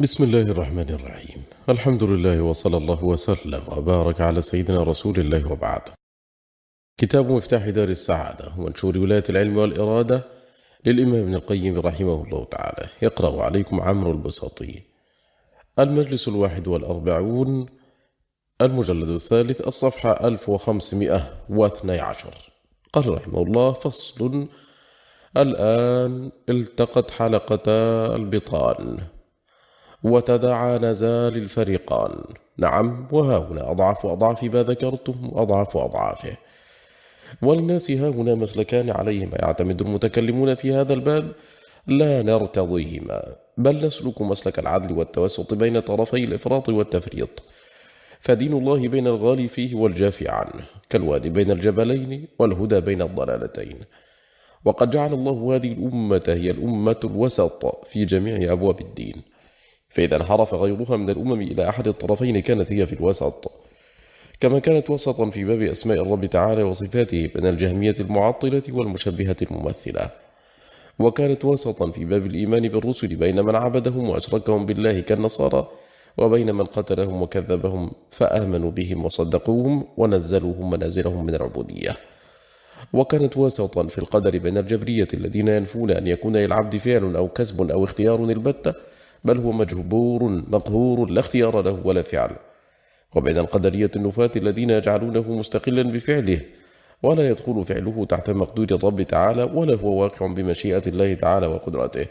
بسم الله الرحمن الرحيم. الحمد لله وصلى الله وسلم وبارك على سيدنا رسول الله وبعد. كتاب مفتاح دار السعادة ومنشور ولاية العلم والإرادة للإمام ابن القيم رحمه الله تعالى. يقرأ عليكم عمرو البساطي المجلس الواحد والأربعون المجلد الثالث الصفحة 1512 قال رحمه الله فصل. الآن التقت حلقتا البطان. وتداعى نزال الفريقان. نعم وها هنا أضعف أضعاف ما ذكرتم وأضعف أضعافه وللناس ها هنا مسلكان عليهما يعتمد المتكلمون في هذا الباب. لا نرتضيهما بل نسلك مسلك العدل والتوسط بين طرفي الإفراط والتفريط. فدين الله بين الغالي فيه والجافي عنه كالوادي بين الجبلين والهدى بين الضلالتين. وقد جعل الله هذه الأمة هي الأمة الوسط في جميع أبواب الدين. فإذا انحرف غيرها من الأمم إلى أحد الطرفين كانت هي في الوسط. كما كانت وسطا في باب أسماء الرب تعالى وصفاته بين الجهمية المعطلة والمشبهة الممثلة. وكانت وسطا في باب الإيمان بالرسل بين من عبدهم وأشركهم بالله كالنصارى وبين من قتلهم وكذبهم فآمنوا بهم وصدقوهم ونزلوهم منازلهم من العبودية. وكانت وسطا في القدر بين الجبرية الذين ينفون أن يكون للعبد فعل أو كسب أو اختيار البتة بل هو مجبور مقهور لا اختيار له ولا فعل. وبين القدرية النفاة الذين يجعلونه مستقلا بفعله ولا يدخل فعله تحت مقدور الرب تعالى ولا هو واقع بمشيئة الله تعالى وقدرته.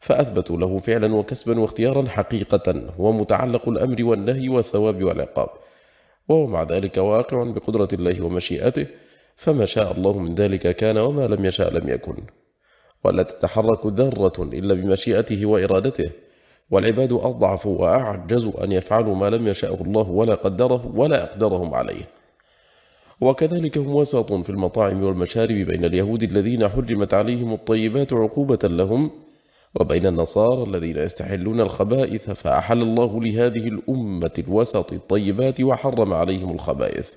فأثبتوا له فعلا وكسبا واختيارا حقيقة ومتعلق الأمر والنهي والثواب والعقاب. وهو مع ذلك واقع بقدرة الله ومشيئته فما شاء الله من ذلك كان وما لم يشاء لم يكن. ولا تتحرك ذرة إلا بمشيئته وإرادته. والعباد أضعف وأعجز أن يفعلوا ما لم يشاءه الله ولا قدره ولا أقدرهم عليه. وكذلك هم وسط في المطاعم والمشارب بين اليهود الذين حرمت عليهم الطيبات عقوبة لهم وبين النصارى الذين يستحلون الخبائث فأحل الله لهذه الأمة الوسط الطيبات وحرم عليهم الخبائث.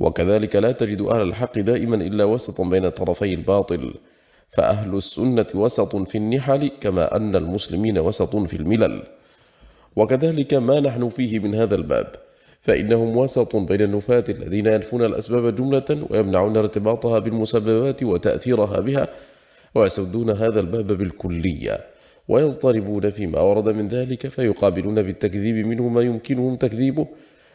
وكذلك لا تجد أهل الحق دائما إلا وسطا بين طرفي الباطل. فأهل السنة وسط في النحل كما أن المسلمين وسط في الملل. وكذلك ما نحن فيه من هذا الباب فإنهم وسط بين النفاة الذين ينفون الأسباب جملة ويمنعون ارتباطها بالمسببات وتأثيرها بها ويسدون هذا الباب بالكلية ويضطربون فيما ورد من ذلك فيقابلون بالتكذيب منه ما يمكنهم تكذيبه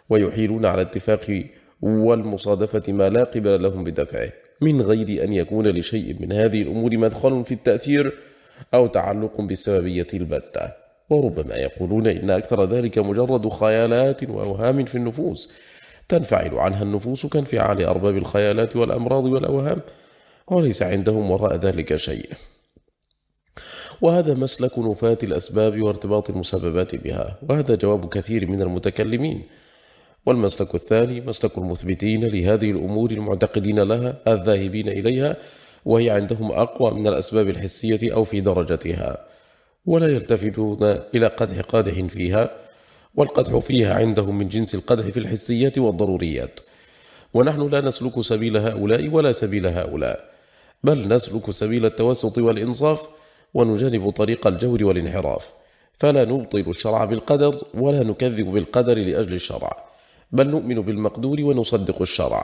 ويحيلون على اتفاق والمصادفة ما لا قبل لهم بدفعه. من غير أن يكون لشيء من هذه الأمور مدخل في التأثير أو تعلق بالسببية البتة. وربما يقولون إن أكثر ذلك مجرد خيالات وأوهام في النفوس. تنفعل عنها النفوس كانفعال أرباب الخيالات والأمراض والأوهام وليس عندهم وراء ذلك شيء. وهذا مسلك نفاة الأسباب وارتباط المسببات بها وهذا جواب كثير من المتكلمين. والمسلك الثاني مسلك المثبتين لهذه الأمور المعتقدين لها الذاهبين إليها وهي عندهم أقوى من الأسباب الحسية أو في درجتها ولا يلتفتون إلى قدح قادح فيها والقدح فيها عندهم من جنس القدح في الحسيات والضروريات. ونحن لا نسلك سبيل هؤلاء ولا سبيل هؤلاء بل نسلك سبيل التوسط والإنصاف ونجانب طريق الجور والانحراف. فلا نبطل الشرع بالقدر ولا نكذب بالقدر لأجل الشرع. بل نؤمن بالمقدور ونصدق الشرع.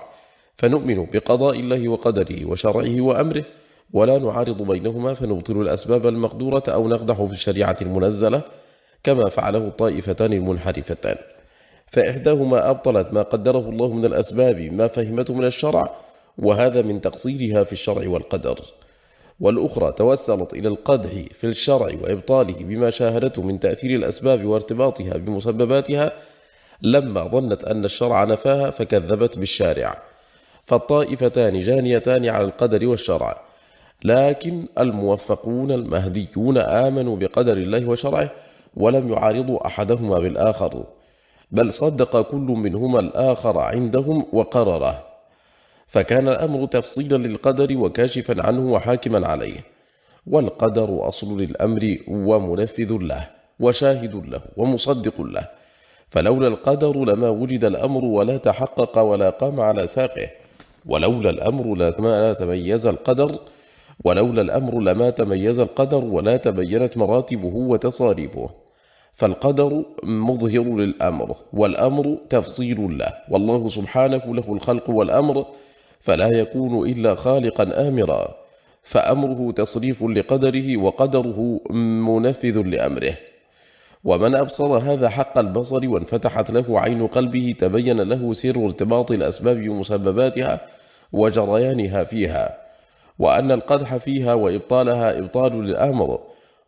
فنؤمن بقضاء الله وقدره وشرعه وأمره ولا نعارض بينهما فنبطل الأسباب المقدورة أو نقدح في الشريعة المنزلة كما فعله الطائفتان المنحرفتان. فإحداهما أبطلت ما قدره الله من الأسباب ما فهمته من الشرع وهذا من تقصيرها في الشرع والقدر. والأخرى توسلت إلى القدح في الشرع وإبطاله بما شاهدته من تأثير الأسباب وارتباطها بمسبباتها لما ظنت أن الشرع نفاها فكذبت بالشارع. فالطائفتان جانيتان على القدر والشرع. لكن الموفقون المهديون آمنوا بقدر الله وشرعه ولم يعارضوا أحدهما بالآخر. بل صدق كل منهما الآخر عندهم وقرره. فكان الأمر تفصيلا للقدر وكاشفا عنه وحاكما عليه. والقدر أصل للأمر ومنفذ له وشاهد له ومصدق له. فلولا القدر لما وجد الأمر ولا تحقق ولا قام على ساقه. ولولا الأمر لما تميز القدر ولولا الأمر لما تميز القدر ولا تبينت مراتبه وتصاريفه. فالقدر مظهر للأمر والأمر تفصيل له. والله سبحانه له الخلق والأمر فلا يكون إلا خالقا آمرا. فأمره تصريف لقدره وقدره منفذ لأمره. ومن أبصر هذا حق البصر وانفتحت له عين قلبه تبين له سر ارتباط الأسباب بمسبباتها وجريانها فيها وأن القدح فيها وإبطالها إبطال للأمر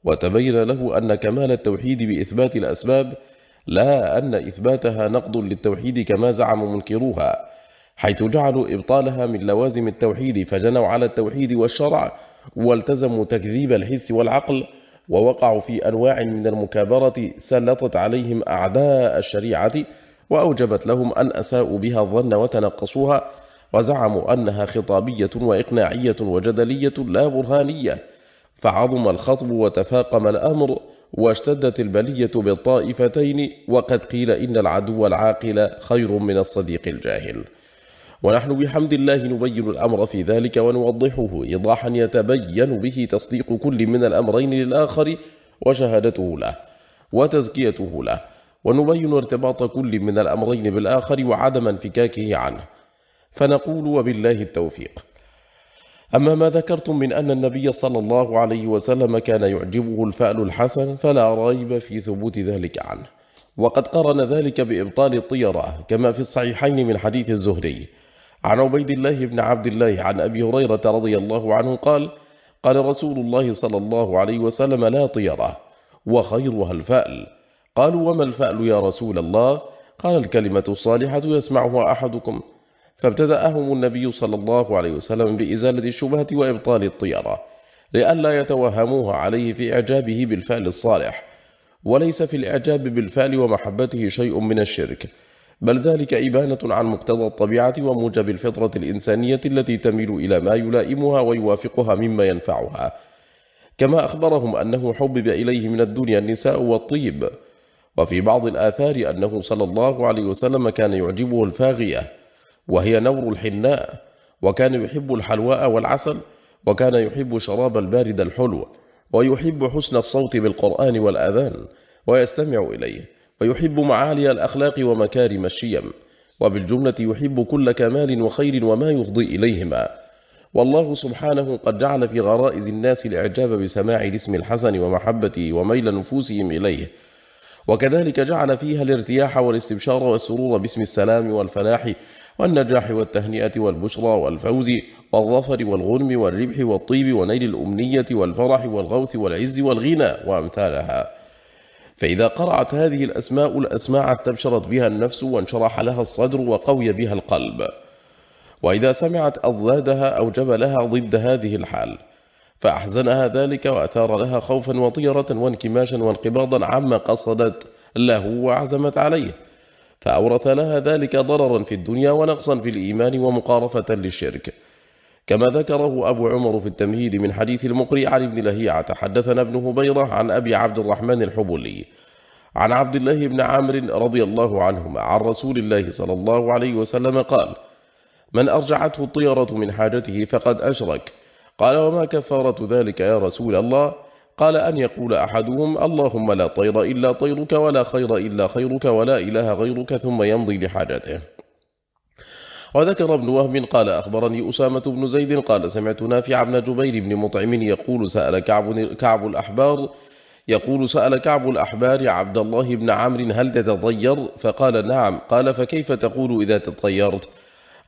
وتبين له أن كمال التوحيد بإثبات الأسباب لا أن إثباتها نقض للتوحيد كما زعم منكروها حيث جعلوا إبطالها من لوازم التوحيد فجنوا على التوحيد والشرع والتزموا تكذيب الحس والعقل ووقعوا في أنواع من المكابرة سلطت عليهم أعداء الشريعة وأوجبت لهم أن أساءوا بها الظن وتنقصوها وزعموا أنها خطابية وإقناعية وجدلية لا برهانية. فعظم الخطب وتفاقم الأمر واشتدت البلية بالطائفتين وقد قيل إن العدو العاقل خير من الصديق الجاهل. ونحن بحمد الله نبين الأمر في ذلك ونوضحه إيضاحا يتبين به تصديق كل من الأمرين للآخر وشهادته له وتزكيته له ونبين ارتباط كل من الأمرين بالآخر وعدم انفكاكه عنه. فنقول وبالله التوفيق. أما ما ذكرتم من أن النبي صلى الله عليه وسلم كان يعجبه الفأل الحسن فلا ريب في ثبوت ذلك عنه. وقد قرن ذلك بإبطال الطيرة كما في الصحيحين من حديث الزهري. عن عبيد الله بن عبد الله عن أبي هريرة رضي الله عنه قال قال رسول الله صلى الله عليه وسلم لا طيرة وخيرها الفأل. قالوا وما الفأل يا رسول الله؟ قال الكلمة الصالحة يسمعها أحدكم. فابتدأهم النبي صلى الله عليه وسلم بإزالة الشبهة وإبطال الطيرة لئلا يتوهموها عليه في إعجابه بالفعل الصالح. وليس في الإعجاب بالفعل ومحبته شيء من الشرك. بل ذلك إبانة عن مقتضى الطبيعة وموجب الفطرة الإنسانية التي تميل إلى ما يلائمها ويوافقها مما ينفعها. كما أخبرهم أنه حبب إليه من الدنيا النساء والطيب. وفي بعض الآثار أنه صلى الله عليه وسلم كان يعجبه الفاغية وهي نور الحناء وكان يحب الحلواء والعسل وكان يحب شراب البارد الحلو ويحب حسن الصوت بالقرآن والآذان ويستمع إليه. ويحب معالي الأخلاق ومكارم الشيم وبالجملة يحب كل كمال وخير وما يفضي إليهما. والله سبحانه قد جعل في غرائز الناس الإعجاب بسماع الاسم الحسن ومحبته وميل نفوسهم إليه. وكذلك جعل فيها الارتياح والاستبشار والسرور باسم السلام والفلاح والنجاح والتهنئة والبشرى والفوز والظفر والغنم والربح والطيب ونيل الأمنية والفرح والغوث والعز والغنى وأمثالها. فإذا قرأت هذه الأسماء الأسماع استبشرت بها النفس وانشرح لها الصدر وقوي بها القلب. وإذا سمعت أضدادها أوجب لها ضد هذه الحال. فأحزنها ذلك وأثار لها خوفا وطيرة وانكماشا وانقباضا عما قصدت له وعزمت عليه. فأورث لها ذلك ضررا في الدنيا ونقصا في الإيمان ومقارفة للشرك. كما ذكره أبو عمر في التمهيد من حديث المقري عن ابن لهيعة حدثنا ابن هبيرة عن أبي عبد الرحمن الحبلي عن عبد الله بن عامر رضي الله عنهما عن رسول الله صلى الله عليه وسلم قال من أرجعته الطيرة من حاجته فقد أشرك. قال وما كفارة ذلك يا رسول الله؟ قال أن يقول أحدهم اللهم لا طير إلا طيرك ولا خير إلا خيرك ولا إله غيرك ثم يمضي لحاجته. وذكر ابن وهب قال أخبرني أسامة بن زيد قال سمعت نافع بن جبير بن مطعم يقول سأل كعب, كعب الأحبار يقول سأل كعب الأحبار عبد الله بن عمرو هل تتطير؟ فقال نعم. قال فكيف تقول إذا تطيرت؟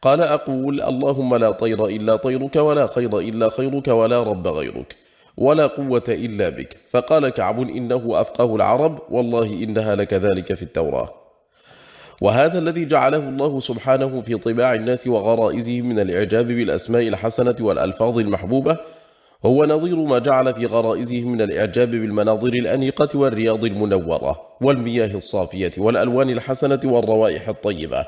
قال أقول اللهم لا طير إلا طيرك ولا خير إلا خيرك ولا رب غيرك ولا قوة إلا بك. فقال كعب إنه أفقه العرب والله إنها لكذلك في التوراة. وهذا الذي جعله الله سبحانه في طباع الناس وغرائزهم من الإعجاب بالأسماء الحسنة والألفاظ المحبوبة هو نظير ما جعل في غرائزهم من الإعجاب بالمناظر الأنيقة والرياض المنورة والمياه الصافية والألوان الحسنة والروائح الطيبة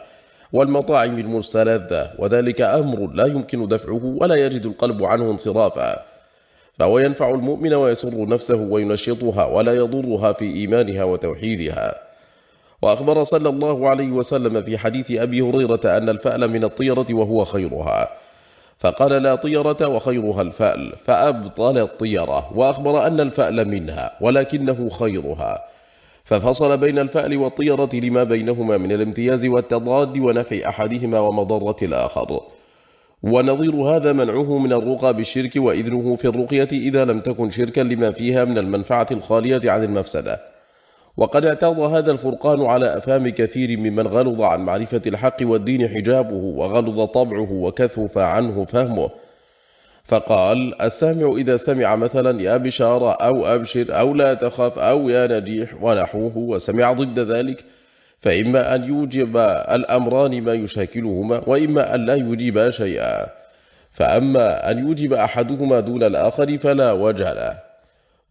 والمطاعم المستلذة وذلك أمر لا يمكن دفعه ولا يجد القلب عنه انصرافا. فهو ينفع المؤمن ويسر نفسه وينشطها ولا يضرها في إيمانها وتوحيدها. وأخبر صلى الله عليه وسلم في حديث أبي هريرة أن الفأل من الطيرة وهو خيرها. فقال لا طيرة وخيرها الفأل فأبطل الطيرة وأخبر أن الفأل منها ولكنه خيرها. ففصل بين الفأل والطيرة لما بينهما من الامتياز والتضاد ونفع أحدهما ومضرة الآخر. ونظير هذا منعه من الرقى بالشرك وإذنه في الرقية إذا لم تكن شركا لما فيها من المنفعة الخالية عن المفسدة. وقد اعترض هذا الفرقان على أفهام كثير ممن غلظ عن معرفة الحق والدين حجابه وغلظ طبعه وكثف عنه فهمه. فقال السامع إذا سمع مثلا يا بشارة أو أبشر أو لا تخف أو يا نجيح ونحوه وسمع ضد ذلك فإما أن يوجب الأمران ما يشاكلهما وإما أن لا يجيبا شيئا. فأما أن يوجب أحدهما دون الآخر فلا وجه له.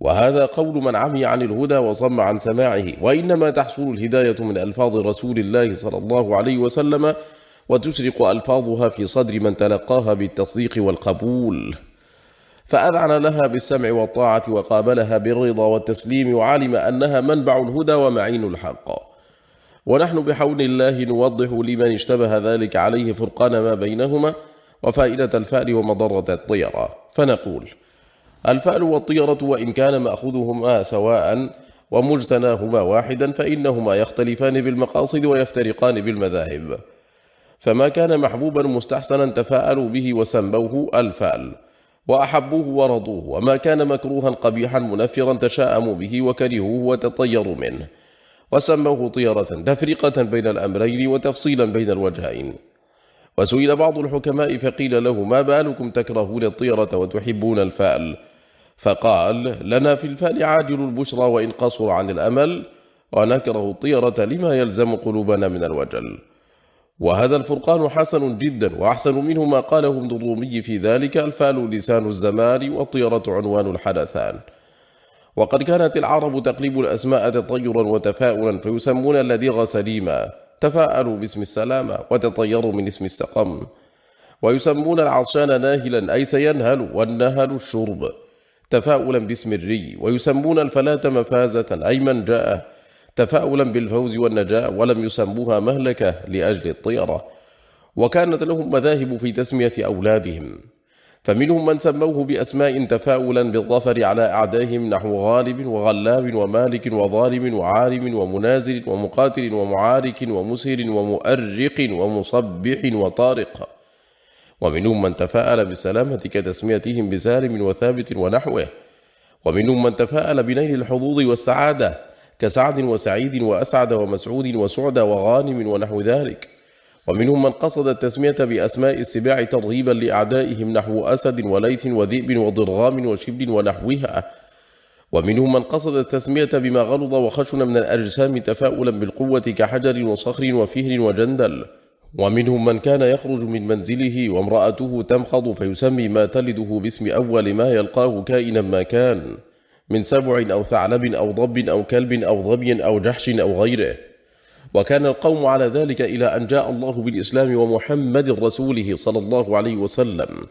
وهذا قول من عمي عن الهدى وصم عن سماعه وإنما تحصل الهداية من ألفاظ رسول الله صلى الله عليه وسلم وتشرق ألفاظها في صدر من تلقاها بالتصديق والقبول. فأذعن لها بالسمع والطاعة وقابلها بالرضا والتسليم وعلم أنها منبع الهدى ومعين الحق. ونحن بحول الله نوضح لمن اشتبه ذلك عليه فرقان ما بينهما وفائدة الفأل ومضرة الطيرة. فنقول الفأل والطيرة وإن كان مأخذهما سواء ومجتناهما واحدا فإنهما يختلفان بالمقاصد ويفترقان بالمذاهب. فما كان محبوبا مستحسنا تفاءلوا به وسموه الفأل وأحبوه ورضوه وما كان مكروها قبيحا منفرا تشاءموا به وكرهوه وتطيروا منه وسموه طيرة تفرقة بين الأمرين وتفصيلا بين الوجهين. وسئل بعض الحكماء فقيل له ما بالكم تكرهون الطيرة وتحبون الفأل؟ فقال لنا في الفأل عاجل البشرى وإن قصر عن الأمل ونكره الطيرة لما يلزم قلوبنا من الوجل. وهذا الفرقان حسن جدا وأحسن منه ما قاله ابن الرومي في ذلك الفال لسان الزمان والطيرة عنوان الحدثان. وقد كانت العرب تقلب الأسماء تطيرا وتفاؤلا فيسمون اللديغ سليما تفاءلوا باسم السلامة وتطيروا من اسم السقم. ويسمون العطشان ناهلا أي سينهل والنهل الشرب. تفاؤلا باسم الري ويسمون الفلاة مفازة أي من جاء. تفاؤلا بالفوز والنجاة ولم يسموها مهلكة لأجل الطيرة. وكانت لهم مذاهب في تسمية أولادهم. فمنهم من سموه بأسماء تفاؤلا بالظفر على أعدائهم نحو غالب وغلاب ومالك وظالم وعالم ومنازل ومقاتل ومعارك ومسهر ومؤرق ومصبح وطارق. ومنهم من تفاءل بالسلامة كتسميتهم بسالم وثابت ونحوه. ومنهم من تفاءل بنيل الحظوظ والسعادة كسعد وسعيد وأسعد ومسعود وسعد وغانم ونحو ذلك. ومنهم من قصد التسمية بأسماء السباع ترغيبا لأعدائهم نحو أسد وليث وذئب وضرغام وشبل ونحوها. ومنهم من قصد التسمية بما غلظ وخشن من الأجسام تفاؤلا بالقوة كحجر وصخر وفهر وجندل. ومنهم من كان يخرج من منزله وامرأته تمخض فيسمي ما تلده باسم أول ما يلقاه كائنا ما كان من سبع أو ثعلب أو ضب أو كلب أو ظبي أو جحش أو غيره. وكان القوم على ذلك إلى أن جاء الله بالإسلام ومحمد رسوله صلى الله عليه وسلم.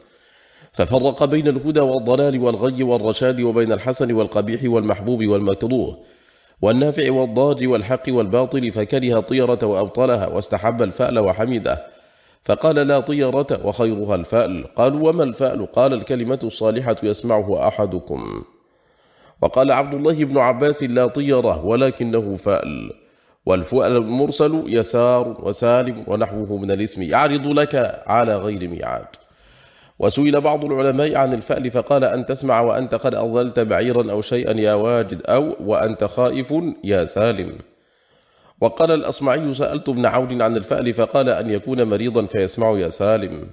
ففرق بين الهدى والضلال والغي والرشاد وبين الحسن والقبيح والمحبوب والمكروه. والنافع والضار والحق والباطل فكره طيرة وأبطلها واستحب الفأل وحمده. فقال لا طيرة وخيرها الفأل. قالوا وما الفأل؟ قال الكلمة الصالحة يسمعه أحدكم. وقال عبد الله بن عباس لا طيرة ولكنه فأل. والفؤل المرسل يسار وسالم ونحوه من الاسم يعرض لك على غير ميعاد. وسئل بعض العلماء عن الفأل فقال أن تسمع وأنت قد أضلت بعيرا أو شيئا يا واجد أو وأنت خائف يا سالم. وقال الأصمعي سألت ابن عون عن الفأل فقال أن يكون مريضا فيسمع يا سالم.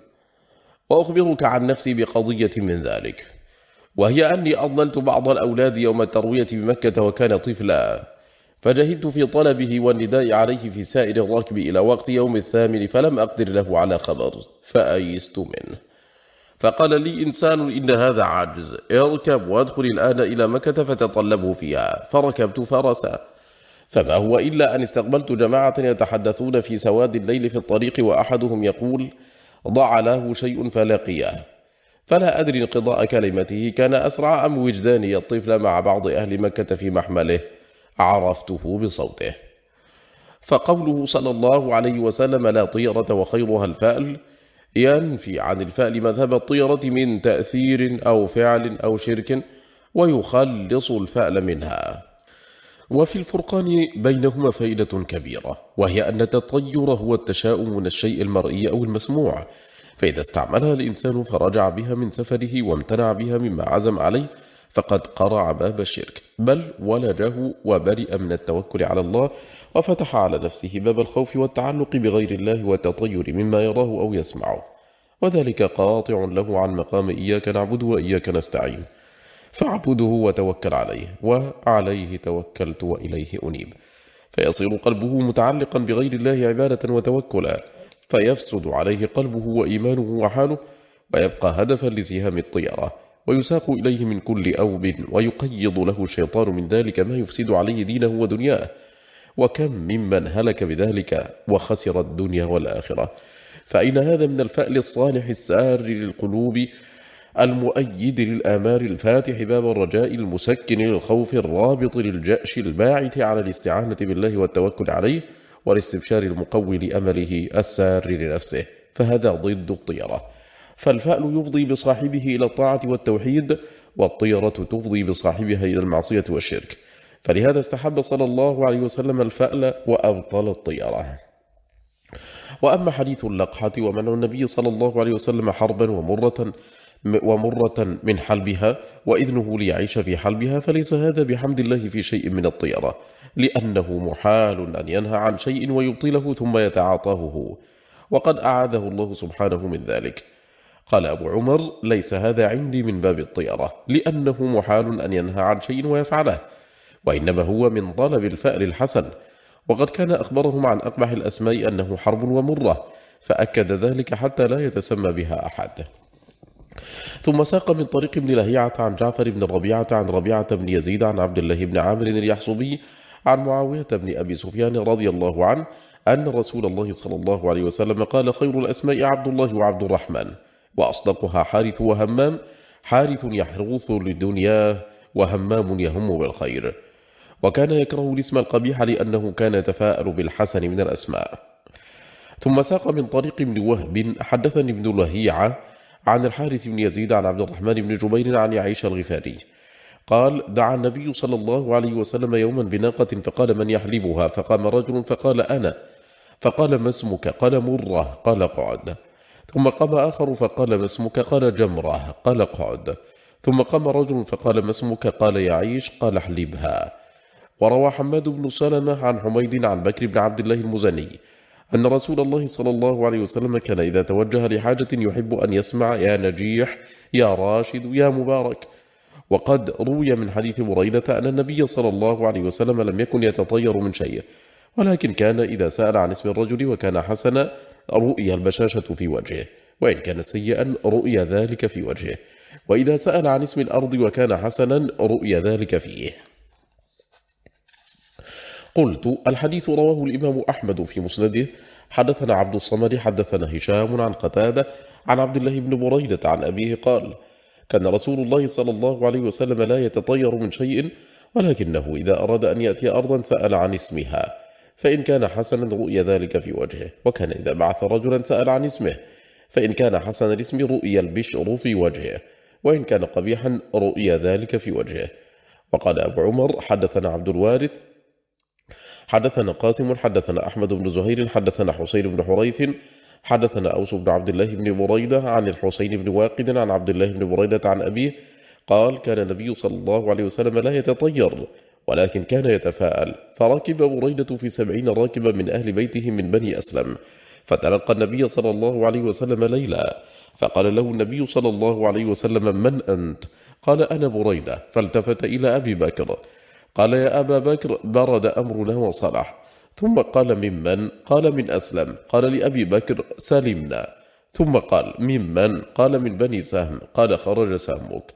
وأخبرك عن نفسي بقضية من ذلك. وهي أني أضللت بعض الأولاد يوم التروية بمكة وكان طفلا. فجهدت في طلبه والنداء عليه في سائر الركب إلى وقت يوم الثامن فلم أقدر له على خبر فأيست منه. فقال لي إنسان إن هذا عاجز. اركب وادخل الآن إلى مكة فتطلبه فيها. فركبت فرسا. فما هو إلا أن استقبلت جماعة يتحدثون في سواد الليل في الطريق وأحدهم يقول ضع له شيء فلقيه. فلا أدري انقضاء كلمته. كان أسرع أم وجداني الطفل مع بعض أهل مكة في محمله. عرفته بصوته. فقوله صلى الله عليه وسلم لا طيرة وخيرها الفأل ينفي عن الفأل مذهب الطيرة من تأثير أو فعل أو شرك ويخلص الفأل منها. وفي الفرقان بينهما فائدة كبيرة وهي أن التطير هو التشاؤم من الشيء المرئي أو المسموع. فإذا استعملها الإنسان فرجع بها من سفره وامتنع بها مما عزم عليه فقد قرع باب الشرك. بل ولجه وبرئ من التوكل على الله وفتح على نفسه باب الخوف والتعلق بغير الله والتطير مما يراه أو يسمعه. وذلك قاطع له عن مقام إياك نعبد وإياك نستعين. فاعبده وتوكل عليه وعليه توكلت وإليه أنيب. فيصير قلبه متعلقا بغير الله عبادة وتوكلا. فيفسد عليه قلبه وإيمانه وحاله ويبقى هدفا لسهام الطيرة ويساق إليه من كل أوب ويقيض له الشيطان من ذلك ما يفسد عليه دينه ودنياه. وكم ممن هلك بذلك وخسر الدنيا والآخرة. فأين هذا من الفأل الصالح السار للقلوب المؤيد للآمال الفاتح باب الرجاء المسكن للخوف الرابط للجأش الباعث على الاستعانة بالله والتوكل عليه والاستبشار المقوي لأمله السار لنفسه. فهذا ضد الطيرة. فالفأل يفضي بصاحبه إلى الطاعة والتوحيد والطيرة تفضي بصاحبها إلى المعصية والشرك. فلهذا استحب صلى الله عليه وسلم الفأل وأبطل الطيرة. وأما حديث اللقحة ومنع النبي صلى الله عليه وسلم حربا ومرة ومرة من حلبها وإذنه ليعيش في حلبها فليس هذا بحمد الله في شيء من الطيرة لأنه محال أن ينهى عن شيء ويبطله ثم يتعاطاه. هو وقد أعاده الله سبحانه من ذلك. قال أبو عمر ليس هذا عندي من باب الطيرة لأنه محال أن ينهى عن شيء ويفعله وإنما هو من طلب الفأل الحسن. وقد كان أخبرهم عن أقبح الأسماء أنه حرب ومرة فأكد ذلك حتى لا يتسمى بها أحد. ثم ساق من طريق ابن لهيعة عن جعفر بن الربيعة عن ربيعة بن يزيد عن عبد الله بن عامر اليحصبي عن معاوية بن أبي سفيان رضي الله عنه أن رسول الله صلى الله عليه وسلم قال خير الأسماء عبد الله وعبد الرحمن. وأصدقها حارث وهمام حارث يحرث لدنياه وهمام يهم بالخير. وكان يكره الاسم القبيح لأنه كان يتفاءل بالحسن من الأسماء. ثم ساق من طريق ابن وهب حدثني ابن لهيعة عن الحارث بن يزيد عن عبد الرحمن بن جبير عن يعيش الغفاري. قال دعا النبي صلى الله عليه وسلم يوما بناقة فقال من يحلبها؟ فقام رجل فقال أنا. فقال ما اسمك؟ قال مرة. قال قعد. ثم قام آخر فقال ما اسمك؟ قال جمرة. قال قعد. ثم قام رجل فقال ما اسمك؟ قال يعيش قال احلبها. وروى حماد بن سلمة عن حميد عن بكر بن عبد الله المزني أن رسول الله صلى الله عليه وسلم كان إذا توجه لحاجة يحب أن يسمع يا نجيح يا راشد يا مبارك. وقد روي من حديث بريدة أن النبي صلى الله عليه وسلم لم يكن يتطير من شيء. ولكن كان إذا سأل عن اسم الرجل وكان حسنا رؤي البشاشة في وجهه وإن كان سيئا رؤي ذلك في وجهه. وإذا سأل عن اسم الأرض وكان حسنا رؤي ذلك فيه. قلت الحديث رواه الإمام أحمد في مسنده. حدثنا عبد الصمد حدثنا هشام عن قتادة عن عبد الله بن بريدة عن أبيه قال كان رسول الله صلى الله عليه وسلم لا يتطير من شيء ولكنه إذا أراد أن يأتي أرضا سأل عن اسمها. فإن كان حسنا رؤي ذلك في وجهه وكان إذا بعث رجلا سأل عن اسمه فإن كان حسن الاسم رؤي البشر في وجهه وإن كان قبيحا رؤي ذلك في وجهه. وقال أبو عمر حدثنا عبد الوارث حدثنا قاسم حدثنا أحمد بن زهير حدثنا حسين بن حريث حدثنا أوس بن عبد الله بن بريدة عن الحسين بن واقد عن عبد الله بن بريدة عن أبيه قال كان النبي صلى الله عليه وسلم لا يتطير. ولكن كان يتفاءل. فركب بريدة في سبعين راكبا من أهل بيته من بني أسلم. فتلقى النبي صلى الله عليه وسلم ليلا. فقال له النبي صلى الله عليه وسلم من أنت؟ قال أنا بريدة. فالتفت إلى أبي بكر. قال يا أبا بكر برد أمرنا وصلح. ثم قال ممن قال من أسلم. قال لأبي بكر سلمنا. ثم قال ممن قال من بني سهم. قال خرج سهمك.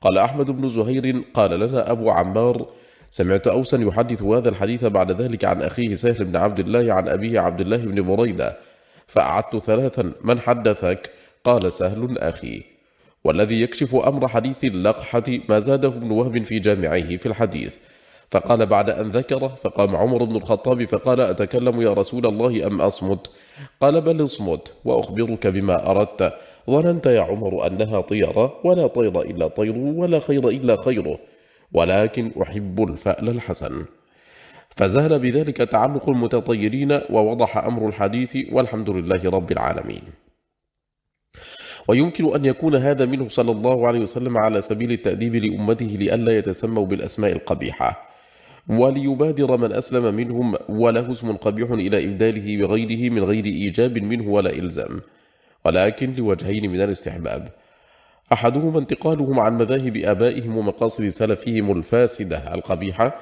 قال أحمد بن زهير. قال لنا أبو عمار. سمعت أوسا يحدث هذا الحديث بعد ذلك عن أخيه سهل بن عبد الله عن أبيه عبد الله بن بريدة. فأعدت ثلاثا من حدثك؟ قال سهل أخي. والذي يكشف أمر حديث اللقحة ما زاده ابن وهب في جامعه في الحديث. فقال بعد أن ذكره فقام عمر بن الخطاب فقال أتكلم يا رسول الله أم أصمت؟ قال بل اصمت وأخبرك بما أردت. ظننت يا عمر أنها طيرة ولا طير إلا طير ولا خير إلا خيره. ولكن أحب الفأل الحسن. فزال بذلك تعلق المتطيرين ووضح أمر الحديث والحمد لله رب العالمين. ويمكن أن يكون هذا منه صلى الله عليه وسلم على سبيل التأديب لأمته لئلا يتسموا بالأسماء القبيحة. وليبادر من أسلم منهم وله اسم قبيح إلى إبداله بغيره من غير إيجاب منه ولا إلزام. ولكن لوجهين من الاستحباب. أحدهما انتقالهم عن مذاهب آبائهم ومقاصد سلفهم الفاسدة القبيحة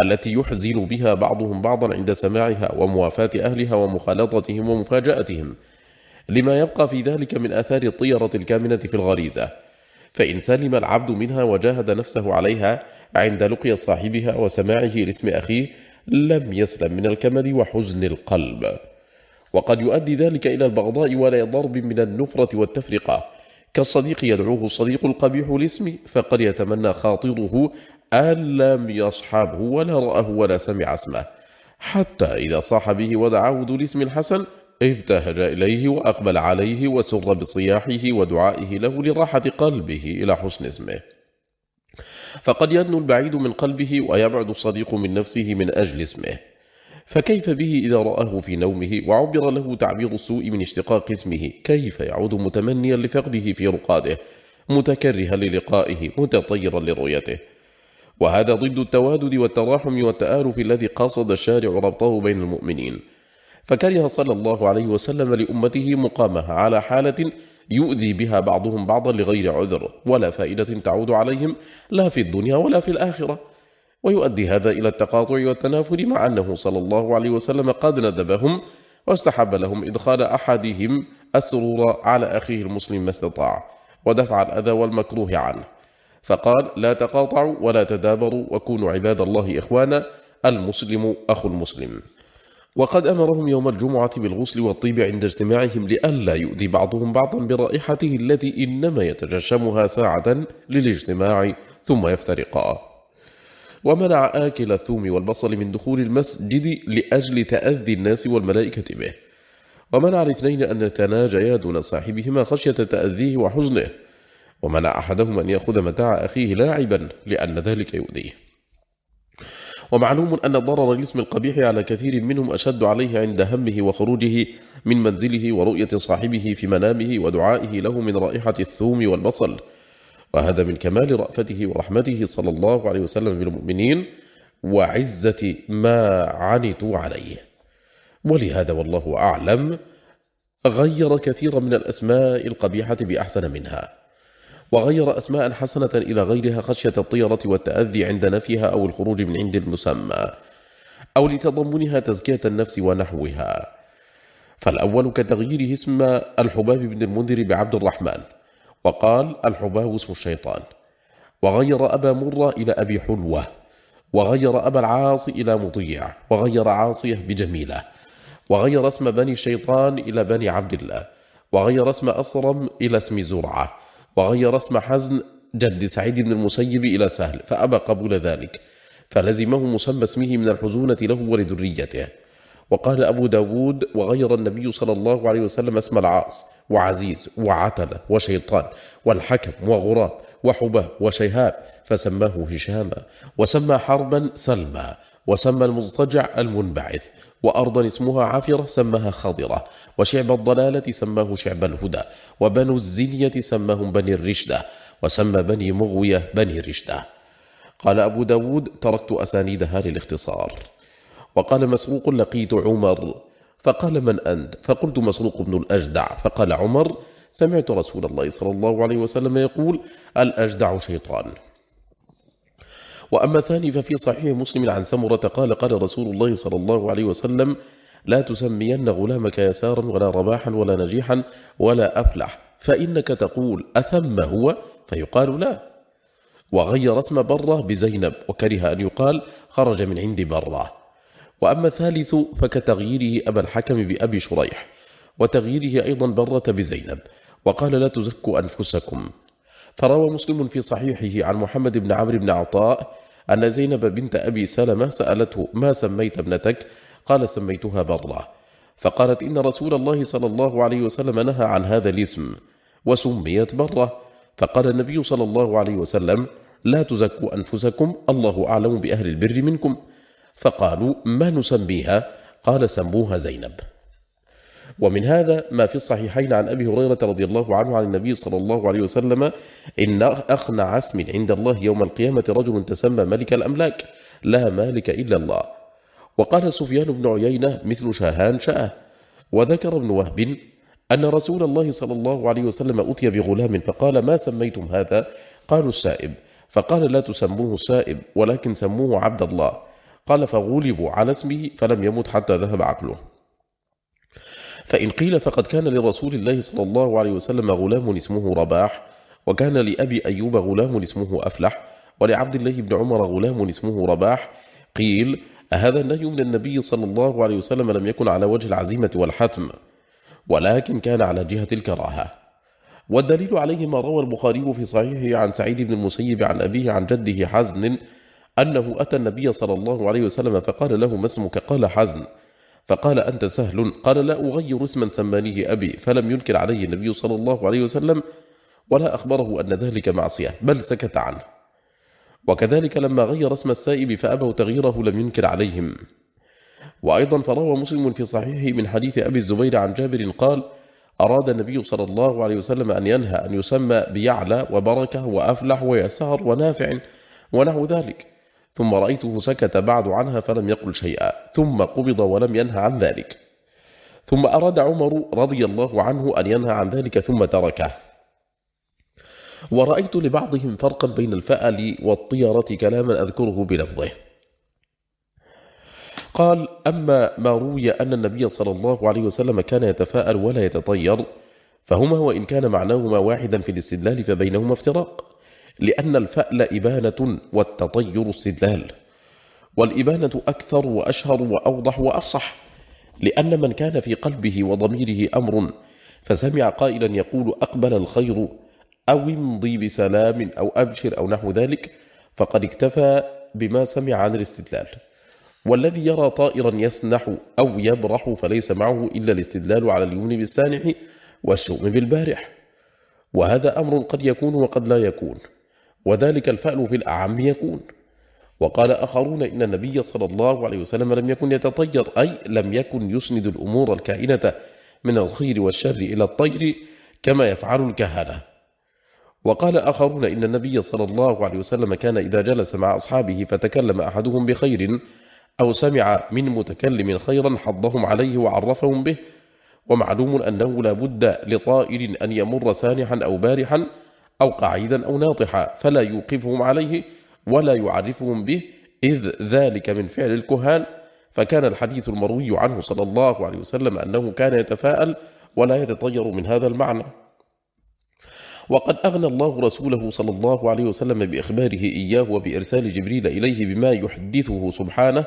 التي يحزن بها بعضهم بعضا عند سماعها وموافاة أهلها ومخالطتهم ومفاجأتهم. لما يبقى في ذلك من آثار الطيرة الكامنة في الغريزة. فإن سلم العبد منها وجاهد نفسه عليها عند لقي صاحبها وسماعه لاسم أخيه لم يسلم من الكمد وحزن القلب. وقد يؤدي ذلك إلى البغضاء ولا ضرب من النفرة والتفرقة. كالصديق يدعوه الصديق القبيح الاسم فقد يتمنى خاطره أن لم يصحبه ولا رأه ولا سمع اسمه. حتى إذا صاح به ودعاه ذو الاسم الحسن ابتهج إليه وأقبل عليه وسر بصياحه ودعائه له لراحة قلبه إلى حسن اسمه. فقد يدنو البعيد من قلبه ويبعد الصديق من نفسه من أجل اسمه. فكيف به إذا رآه في نومه وعبر له تعبير السوء من اشتقاق اسمه؟ كيف يعود متمنيا لفقده في رقاده متكرها للقائه متطيرا لرؤيته؟ وهذا ضد التوادد والتراحم والتآلف الذي قصد الشارع ربطه بين المؤمنين. فكره صلى الله عليه وسلم لأمته مقامها على حالة يؤذي بها بعضهم بعضا لغير عذر ولا فائدة تعود عليهم لا في الدنيا ولا في الآخرة. ويؤدي هذا إلى التقاطع والتنافر مع أنه صلى الله عليه وسلم قد ندبهم واستحب لهم إدخال أحدهم السرور على أخيه المسلم ما استطاع ودفع الأذى والمكروه عنه. فقال لا تقاطعوا ولا تدابروا وكونوا عباد الله إخوانا المسلم أخو المسلم. وقد أمرهم يوم الجمعة بالغسل والطيب عند اجتماعهم لئلا يؤذي بعضهم بعضا برائحته التي إنما يتجشمها ساعة للاجتماع ثم يفترقا. ومنع آكل الثوم والبصل من دخول المسجد لأجل تأذي الناس والملائكة به. ومنع الاثنين أن يتناجيا دون صاحبهما خشية تأذيه وحزنه. ومنع أحدهم أن يأخذ متاع أخيه لاعبا لأن ذلك يؤذيه. ومعلوم أن ضرر الاسم القبيح على كثير منهم أشد عليه عند همه وخروجه من منزله ورؤية صاحبه في منامه ودعائه له من رائحة الثوم والبصل. وهذا من كمال رأفته ورحمته صلى الله عليه وسلم بالمؤمنين وعزة ما عنتوا عليه. ولهذا والله أعلم غير كثيرا من الأسماء القبيحة بأحسن منها وغير أسماء حسنة إلى غيرها خشية الطيرة والتأذي عند نفيها أو الخروج من عند المسمى أو لتضمنها تزكية النفس ونحوها. فالأول كتغييره اسم الحباب بن المنذر بعبد الرحمن وقال الحباب اسم الشيطان وغير أبا مرة إلى أبي حلوة وغير أبا العاص إلى مطيع وغير عاصية بجميلة وغير اسم بني الشيطان إلى بني عبد الله وغير اسم أصرم إلى اسم زرعة وغير اسم حزن جد سعيد بن المسيب إلى سهل فأبى قبول ذلك فلزمه مسمى اسمه من الحزونة له ولذريته. وقال أبو داود وغير النبي صلى الله عليه وسلم اسم العاص وعزيز وعتلة وشيطان والحكم وغراب وحباب وشيهاب فسماه هشاما وسمى حربا سلمى وسمى المضطجع المنبعث وأرضا اسمها عافرة سماها خضرة وشعب الضلالة سماه شعب الهدى وبنو الزنية سماهم بني الرشدة وسمى بني مغوية بني رشدة. قال أبو داود تركت أسانيدها للاختصار. وقال مسروق لقيت عمر فقال من أنت؟ فقلت مسروق بن الأجدع. فقال عمر سمعت رسول الله صلى الله عليه وسلم يقول الأجدع شيطان. وأما الثاني ففي صحيح مسلم عن سمرة قال قال رسول الله صلى الله عليه وسلم لا تسمين غلامك يسارا ولا رباحا ولا نجيحا ولا أفلح فإنك تقول أثم هو؟ فيقال لا. وغير اسم برة بزينب وكره أن يقال خرج من عند برة. وأما الثالث فكتغييره أبا الحكم بأبي شريح وتغييره أيضا برة بزينب وقال لا تزكوا أنفسكم. فروى مسلم في صحيحه عن محمد بن عمرو بن عطاء أن زينب بنت أبي سلمة سألته ما سميت ابنتك؟ قال سميتها برة. فقالت إن رسول الله صلى الله عليه وسلم نهى عن هذا الاسم وسميت برة. فقال النبي صلى الله عليه وسلم لا تزكوا أنفسكم الله أعلم بأهل البر منكم. فقالوا ما نسميها؟ قال سموها زينب. ومن هذا ما في الصحيحين عن أبي هريرة رضي الله عنه عن النبي صلى الله عليه وسلم إن أخنع اسم عند الله يوم القيامة رجل تسمى ملك الأملاك لا مالك إلا الله. وقال سفيان بن عيينة مثل شاهان شأه. وذكر ابن وهب أن رسول الله صلى الله عليه وسلم أتي بغلام فقال ما سميتم هذا؟ قالوا السائب. فقال لا تسموه السائب ولكن سموه عبد الله. قال فغلبوا على اسمه فلم يمت حتى ذهب عقله. فإن قيل فقد كان لرسول الله صلى الله عليه وسلم غلام اسمه رباح وكان لأبي أيوب غلام اسمه أفلح ولعبد الله بن عمر غلام اسمه رباح قيل أهذا النهي من النبي صلى الله عليه وسلم لم يكن على وجه العزيمة والحتم ولكن كان على جهة الكراهة. والدليل عليه ما روى البخاري في صحيحه عن سعيد بن المسيب عن أبيه عن جده حزن أنه أتى النبي صلى الله عليه وسلم فقال له ما اسمك؟ قال حزن. فقال أنت سهل؟ قال لا أغير اسما سمانيه أبي فلم ينكر عليه النبي صلى الله عليه وسلم ولا أخبره أن ذلك معصية بل سكت عنه. وكذلك لما غير اسم السائب فأبوا تغييره لم ينكر عليهم. وأيضا فروى مسلم في صحيحه من حديث أبي الزبير عن جابر قال أراد النبي صلى الله عليه وسلم أن ينهى أن يسمى بيعلى وبركة وأفلح ويسار ونافع ونحو ذلك. ثم رأيته سكت بعد عنها فلم يقل شيئا ثم قبض ولم ينهى عن ذلك. ثم أراد عمر رضي الله عنه أن ينهى عن ذلك ثم تركه. ورأيت لبعضهم فرقا بين الفأل والطيرة كلاما أذكره بلفظه. قال أما ما روي أن النبي صلى الله عليه وسلم كان يتفاءل ولا يتطير فهما وإن كان معناهما واحدا في الاستدلال فبينهما افتراق. لأن الفأل إبانة والتطير استدلال والإبانة أكثر وأشهر وأوضح وأفصح لأن من كان في قلبه وضميره أمر فسمع قائلا يقول أقبل الخير أو امضي بسلام أو أبشر أو نحو ذلك فقد اكتفى بما سمع عن الاستدلال. والذي يرى طائرا يسنح أو يبرح فليس معه إلا الاستدلال على اليمن بالسانح والشؤم بالبارح. وهذا أمر قد يكون وقد لا يكون. وذلك الفأل في الأعم يكون. وقال آخرون إن النبي صلى الله عليه وسلم لم يكن يتطير أي لم يكن يسند الأمور الكائنة من الخير والشر إلى الطير كما يفعل الكهنة. وقال آخرون إن النبي صلى الله عليه وسلم كان إذا جلس مع أصحابه فتكلم أحدهم بخير أو سمع من متكلم خيرا حضهم عليه وعرفهم به ومعلوم أنه لا بد لطائر أن يمر سانحا أو بارحا أو قعيدا أو ناطحا فلا يوقفهم عليه ولا يعرفهم به إذ ذلك من فعل الكهان. فكان الحديث المروي عنه صلى الله عليه وسلم أنه كان يتفاءل ولا يتطير من هذا المعنى. وقد أغنى الله رسوله صلى الله عليه وسلم بإخباره إياه وبإرسال جبريل إليه بما يحدثه سبحانه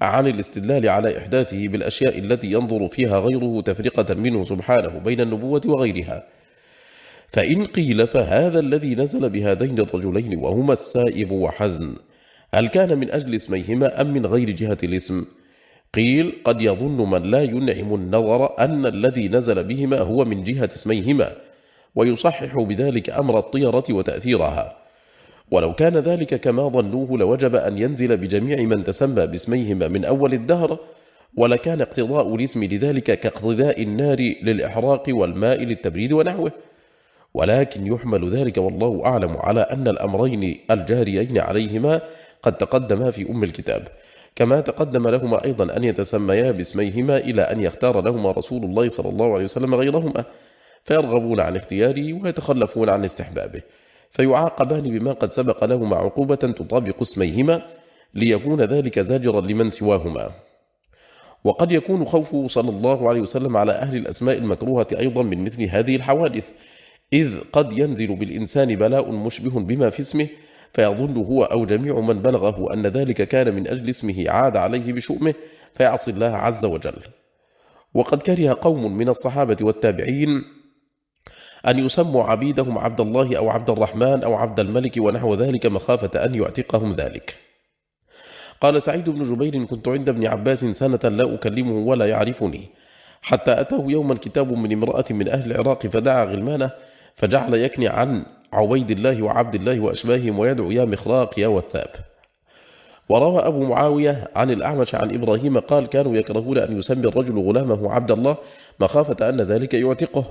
عن الاستدلال على إحداثه بالأشياء التي ينظر فيها غيره تفرقة منه سبحانه بين النبوة وغيرها. فإن قيل فهذا الذي نزل بهذين الرجلين وهما السائب وحزن هل كان من أجل اسميهما أم من غير جهة الاسم؟ قيل قد يظن من لا ينعم النظر أن الذي نزل بهما هو من جهة اسميهما ويصحح بذلك أمر الطيرة وتأثيرها. ولو كان ذلك كما ظنوه لوجب أن ينزل بجميع من تسمى باسميهما من أول الدهر ولكان اقتضاء الاسم لذلك كاقتضاء النار للإحراق والماء للتبريد ونحوه. ولكن يحمل ذلك والله أعلم على أن الأمرين الجاريين عليهما قد تقدما في أم الكتاب. كما تقدم لهما أيضا أن يتسميا باسميهما إلى أن يختار لهما رسول الله صلى الله عليه وسلم غيرهما فيرغبون عن اختياره ويتخلفون عن استحبابه. فيعاقبان بما قد سبق لهما عقوبة تطابق اسميهما ليكون ذلك زاجرا لمن سواهما. وقد يكون خوفه صلى الله عليه وسلم على أهل الأسماء المكروهة أيضا من مثل هذه الحوادث إذ قد ينزل بالإنسان بلاء مشبه بما في اسمه فيظن هو أو جميع من بلغه أن ذلك كان من أجل اسمه عاد عليه بشؤمه فيعصي الله عز وجل. وقد كره قوم من الصحابة والتابعين أن يسموا عبيدهم عبد الله أو عبد الرحمن أو عبد الملك ونحو ذلك مخافة أن يعتقهم ذلك. قال سعيد بن جبير كنت عند ابن عباس سنة لا أكلمه ولا يعرفني. حتى أتاه يوما كتاب من امرأة من أهل العراق فدعا غلمانه فجعل يكني عن عبيد الله وعبد الله وأشباههم ويدعو يا مخراق يا وثاب. وروى أبو معاوية عن الأعمش عن إبراهيم قال كانوا يكرهون أن يسمي الرجل غلامه عبد الله مخافة أن ذلك يعتقه.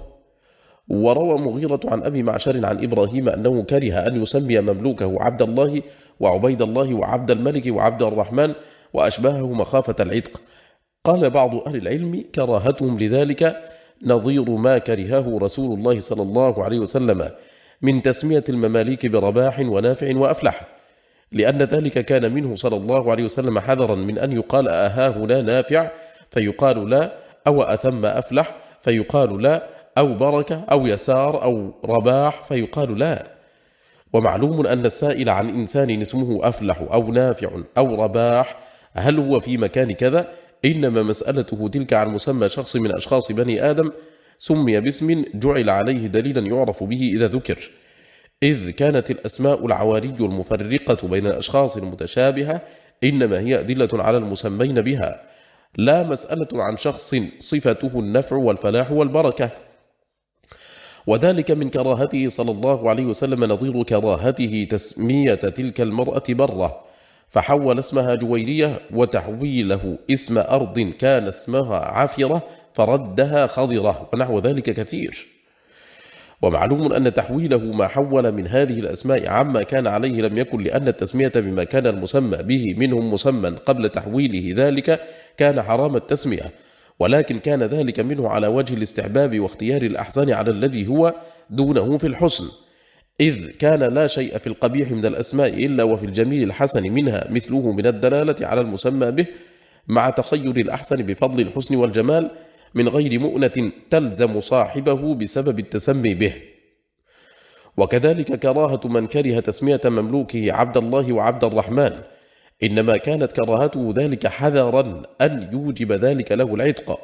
وروى مغيرة عن أبي معشر عن إبراهيم أنه كره أن يسمي مملوكه عبد الله وعبيد الله وعبد الملك وعبد الرحمن وأشباهه مخافة العتق. قال بعض أهل العلم كراهتهم لذلك نظير ما كرهه رسول الله صلى الله عليه وسلم من تسمية المماليك برباح ونافع وأفلح لأن ذلك كان منه صلى الله عليه وسلم حذرا من أن يقال أها هنا نافع فيقال لا أو أثم أفلح فيقال لا أو بركة أو يسار أو رباح فيقال لا. ومعلوم أن السائل عن إنسان اسمه أفلح أو نافع أو رباح هل هو في مكان كذا؟ إنما مسألته تلك عن مسمى شخص من أشخاص بني آدم سمي باسم جعل عليه دليلا يعرف به إذا ذكر. إذ كانت الأسماء العواري المفرقة بين الأشخاص المتشابهة إنما هي أدلة على المسمين بها. لا مسألة عن شخص صفته النفع والفلاح والبركة. وذلك من كراهته صلى الله عليه وسلم نظير كراهته تسمية تلك المرأة برة. فحول اسمها جويرية وتحويله اسم أرض كان اسمها عفرة فردها خضرة ونحو ذلك كثير. ومعلوم أن تحويله ما حول من هذه الأسماء عما كان عليه لم يكن لأن التسمية بما كان المسمى به منهم مسمى قبل تحويله ذلك كان حرام التسمية ولكن كان ذلك منه على وجه الاستحباب واختيار الأحسن على الذي هو دونه في الحسن. إذ كان لا شيء في القبيح من الأسماء إلا وفي الجميل الحسن منها مثله من الدلالة على المسمى به مع تخير الأحسن بفضل الحسن والجمال من غير مؤنة تلزم صاحبه بسبب التسمي به. وكذلك كراهة من كره تسمية مملوكه عبد الله وعبد الرحمن إنما كانت كراهته ذلك حذرا أن يوجب ذلك له العتق.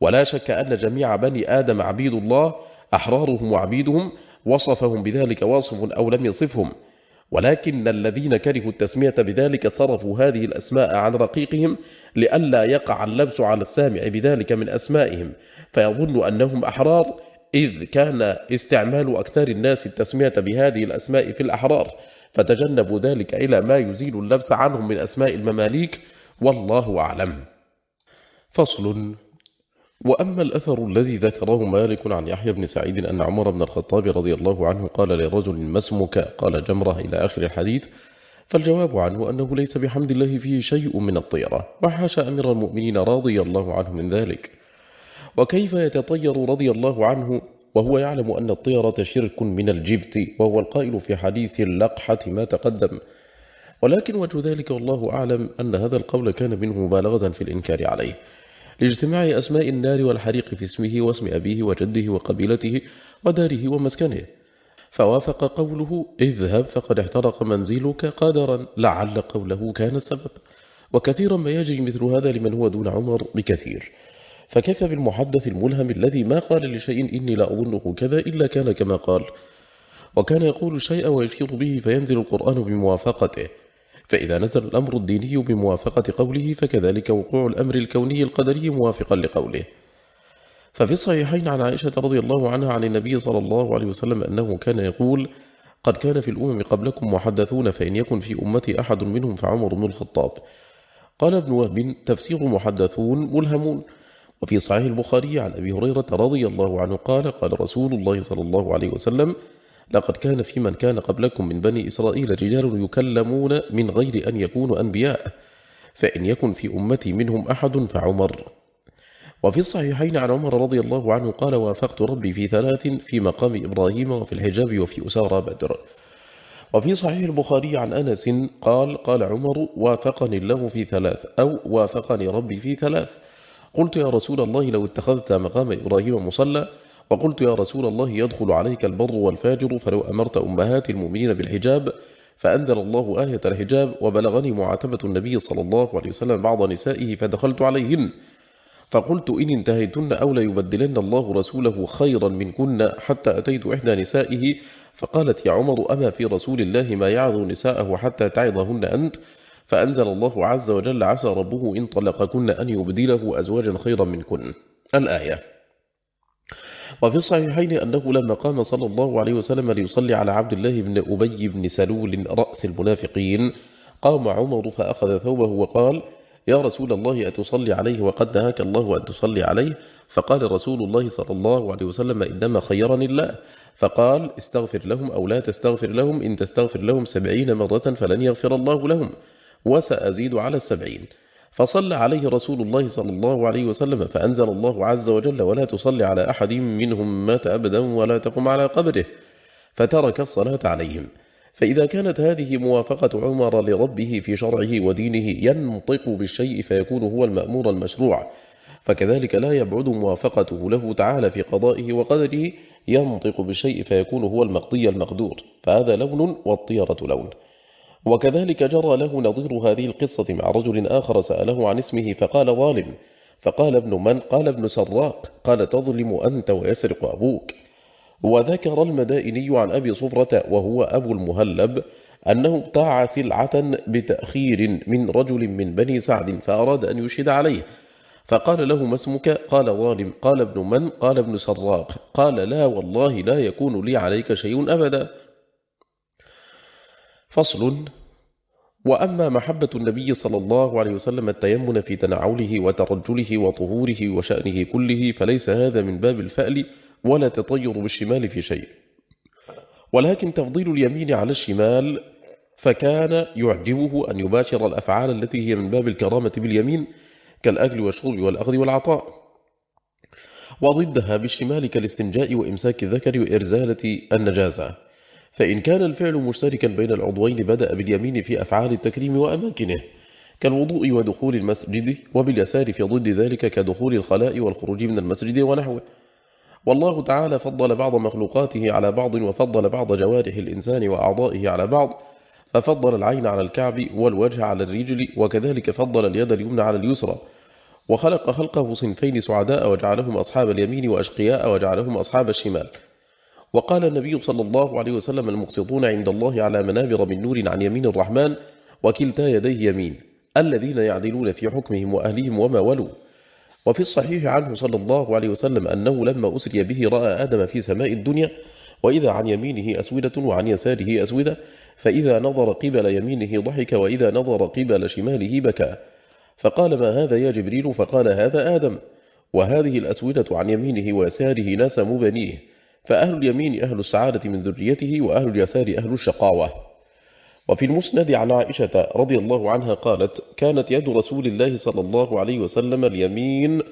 ولا شك أن جميع بني آدم عبيد الله أحرارهم وعبيدهم وصفهم بذلك واصف أو لم يصفهم. ولكن الذين كرهوا التسمية بذلك صرفوا هذه الأسماء عن رقيقهم لئلا يقع اللبس على السامع بذلك من أسمائهم. فيظن أنهم أحرار إذ كان استعمال أكثر الناس التسمية بهذه الأسماء في الأحرار. فتجنبوا ذلك إلى ما يزيل اللبس عنهم من أسماء المماليك والله أعلم. فصل. وأما الأثر الذي ذكره مالك عن يحيى بن سعيد أن عمر بن الخطاب رضي الله عنه قال لرجل ما اسمك؟ قال جمرة إلى آخر الحديث فالجواب عنه أنه ليس بحمد الله فيه شيء من الطيرة وحاشا أمير المؤمنين رضي الله عنه من ذلك. وكيف يتطير رضي الله عنه؟ وهو يعلم أن الطيرة شرك من الجبت وهو القائل في حديث اللقحة ما تقدم. ولكن وجه ذلك والله أعلم أن هذا القول كان منه مبالغة في الإنكار عليه. لاجتماع أسماء النار والحريق في اسمه واسم أبيه وجده وقبيلته وداره ومسكنه. فوافق قوله اذهب فقد احترق منزلك قدرا لعل قوله كان السبب. وكثيرا ما يجري مثل هذا لمن هو دون عمر بكثير. فكيف بالمحدث الملهم الذي ما قال لشيء إني لا أظنه كذا إلا كان كما قال. وكان يقول الشيء ويشير به فينزل القرآن بموافقته. فإذا نزل الأمر الديني بموافقة قوله فكذلك وقوع الأمر الكوني القدري موافقا لقوله. ففي الصحيحين عن عائشة رضي الله عنها عن النبي صلى الله عليه وسلم أنه كان يقول قد كان في الأمم قبلكم محدثون فإن يكن في أمتي أحد منهم فعمر بن الخطاب. قال ابن وهب تفسير محدثون ملهمون. وفي صحيح البخاري عن أبي هريرة رضي الله عنه قال قال رسول الله صلى الله عليه وسلم لقد كان في من كان قبلكم من بني إسرائيل رجال يكلمون من غير أن يكونوا أنبياء فإن يكن في أمتي منهم أحد فعمر. وفي الصحيحين عن عمر رضي الله عنه قال وافقت ربي في ثلاث في مقام إبراهيم وفي الحجاب وفي أسارى بدر. وفي صحيح البخاري عن أنس قال قال عمر وافقني الله في ثلاث أو وافقني ربي في ثلاث قلت يا رسول الله لو اتخذت مقام إبراهيم مصلى وقلت يا رسول الله يدخل عليك البر والفاجر فلو أمرت أمهات المؤمنين بالحجاب فأنزل الله آية الحجاب وبلغني معاتبة النبي صلى الله عليه وسلم بعض نسائه فدخلت عليهن. فقلت إن انتهيتن أو ليبدلن الله رسوله خيرا منكن حتى أتيت إحدى نسائه. فقالت يا عمر أما في رسول الله ما يعظ نساءه حتى تعظهن أنت؟ فأنزل الله عز وجل عسى ربه إن طلقكن أن يبدله أزواجا خيرا منكن. الآية. وفي الصحيحين أنه لما قام صلى الله عليه وسلم ليصلي على عبد الله بن أبي بن سلول رأس المنافقين قام عمر فأخذ ثوبه وقال يا رسول الله أتصلي عليه وقد نهاك الله أن تصلي عليه؟ فقال رسول الله صلى الله عليه وسلم إنما خيرني الله. فقال استغفر لهم أو لا تستغفر لهم إن تستغفر لهم سبعين مرة فلن يغفر الله لهم وسأزيد على السبعين. فصلى عليه رسول الله صلى الله عليه وسلم فأنزل الله عز وجل ولا تصلي على أحد منهم مات أبدا ولا تقم على قبره فترك الصلاة عليهم. فإذا كانت هذه موافقة عمر لربه في شرعه ودينه ينطق بالشيء فيكون هو المأمور المشروع فكذلك لا يبعد موافقته له تعالى في قضائه وقدره ينطق بالشيء فيكون هو المقضي المقدور فهذا لون والطيرة لون. وكذلك جرى له نظير هذه القصة مع رجل آخر سأله عن اسمه فقال ظالم. فقال ابن من؟ قال ابن سراق. قال تظلم أنت ويسرق أبوك. وذكر المدائني عن أبي صفرة وهو أبو المهلب أنه ابتاع سلعة بتأخير من رجل من بني سعد فأراد أن يشهد عليه. فقال له ما اسمك؟ قال ظالم. قال ابن من؟ قال ابن سراق. قال لا والله لا يكون لي عليك شيء أبدا. فصل. وأما محبة النبي صلى الله عليه وسلم التيمن في تنعله وترجله وطهوره وشأنه كله فليس هذا من باب الفأل ولا تطير بالشمال في شيء. ولكن تفضيل اليمين على الشمال فكان يعجبه أن يباشر الأفعال التي هي من باب الكرامة باليمين كالأكل والشرب والأخذ والعطاء. وضدها بالشمال كالاستنجاء وإمساك الذكر وإرزالة النجاسة. فإن كان الفعل مشتركا بين العضوين بدأ باليمين في أفعال التكريم وأماكنه كالوضوء ودخول المسجد وباليسار في ضد ذلك كدخول الخلاء والخروج من المسجد ونحوه. والله تعالى فضل بعض مخلوقاته على بعض وفضل بعض جوارح الإنسان وأعضائه على بعض ففضل العين على الكعب والوجه على الرجل وكذلك فضل اليد اليمنى على اليسرى. وخلق خلقه صنفين سعداء وجعلهم أصحاب اليمين وأشقياء وجعلهم أصحاب الشمال. وقال النبي صلى الله عليه وسلم المقسطون عند الله على منابر من نور عن يمين الرحمن وكلتا يديه يمين الذين يعدلون في حكمهم وأهلهم وما ولوا. وفي الصحيح عنه صلى الله عليه وسلم أنه لما أسري به رأى آدم في سماء الدنيا وإذا عن يمينه أسودة وعن يساره أسودة فإذا نظر قبل يمينه ضحك وإذا نظر قبل شماله بكى. فقال ما هذا يا جبريل؟ فقال هذا آدم. وهذه الأسودة عن يمينه ويساره ناسم بنيه. فأهل اليمين أهل السعادة من ذريته وأهل اليسار أهل الشقاوة. وفي المسند عن عائشة رضي الله عنها قالت كانت يد رسول الله صلى الله عليه وسلم اليمين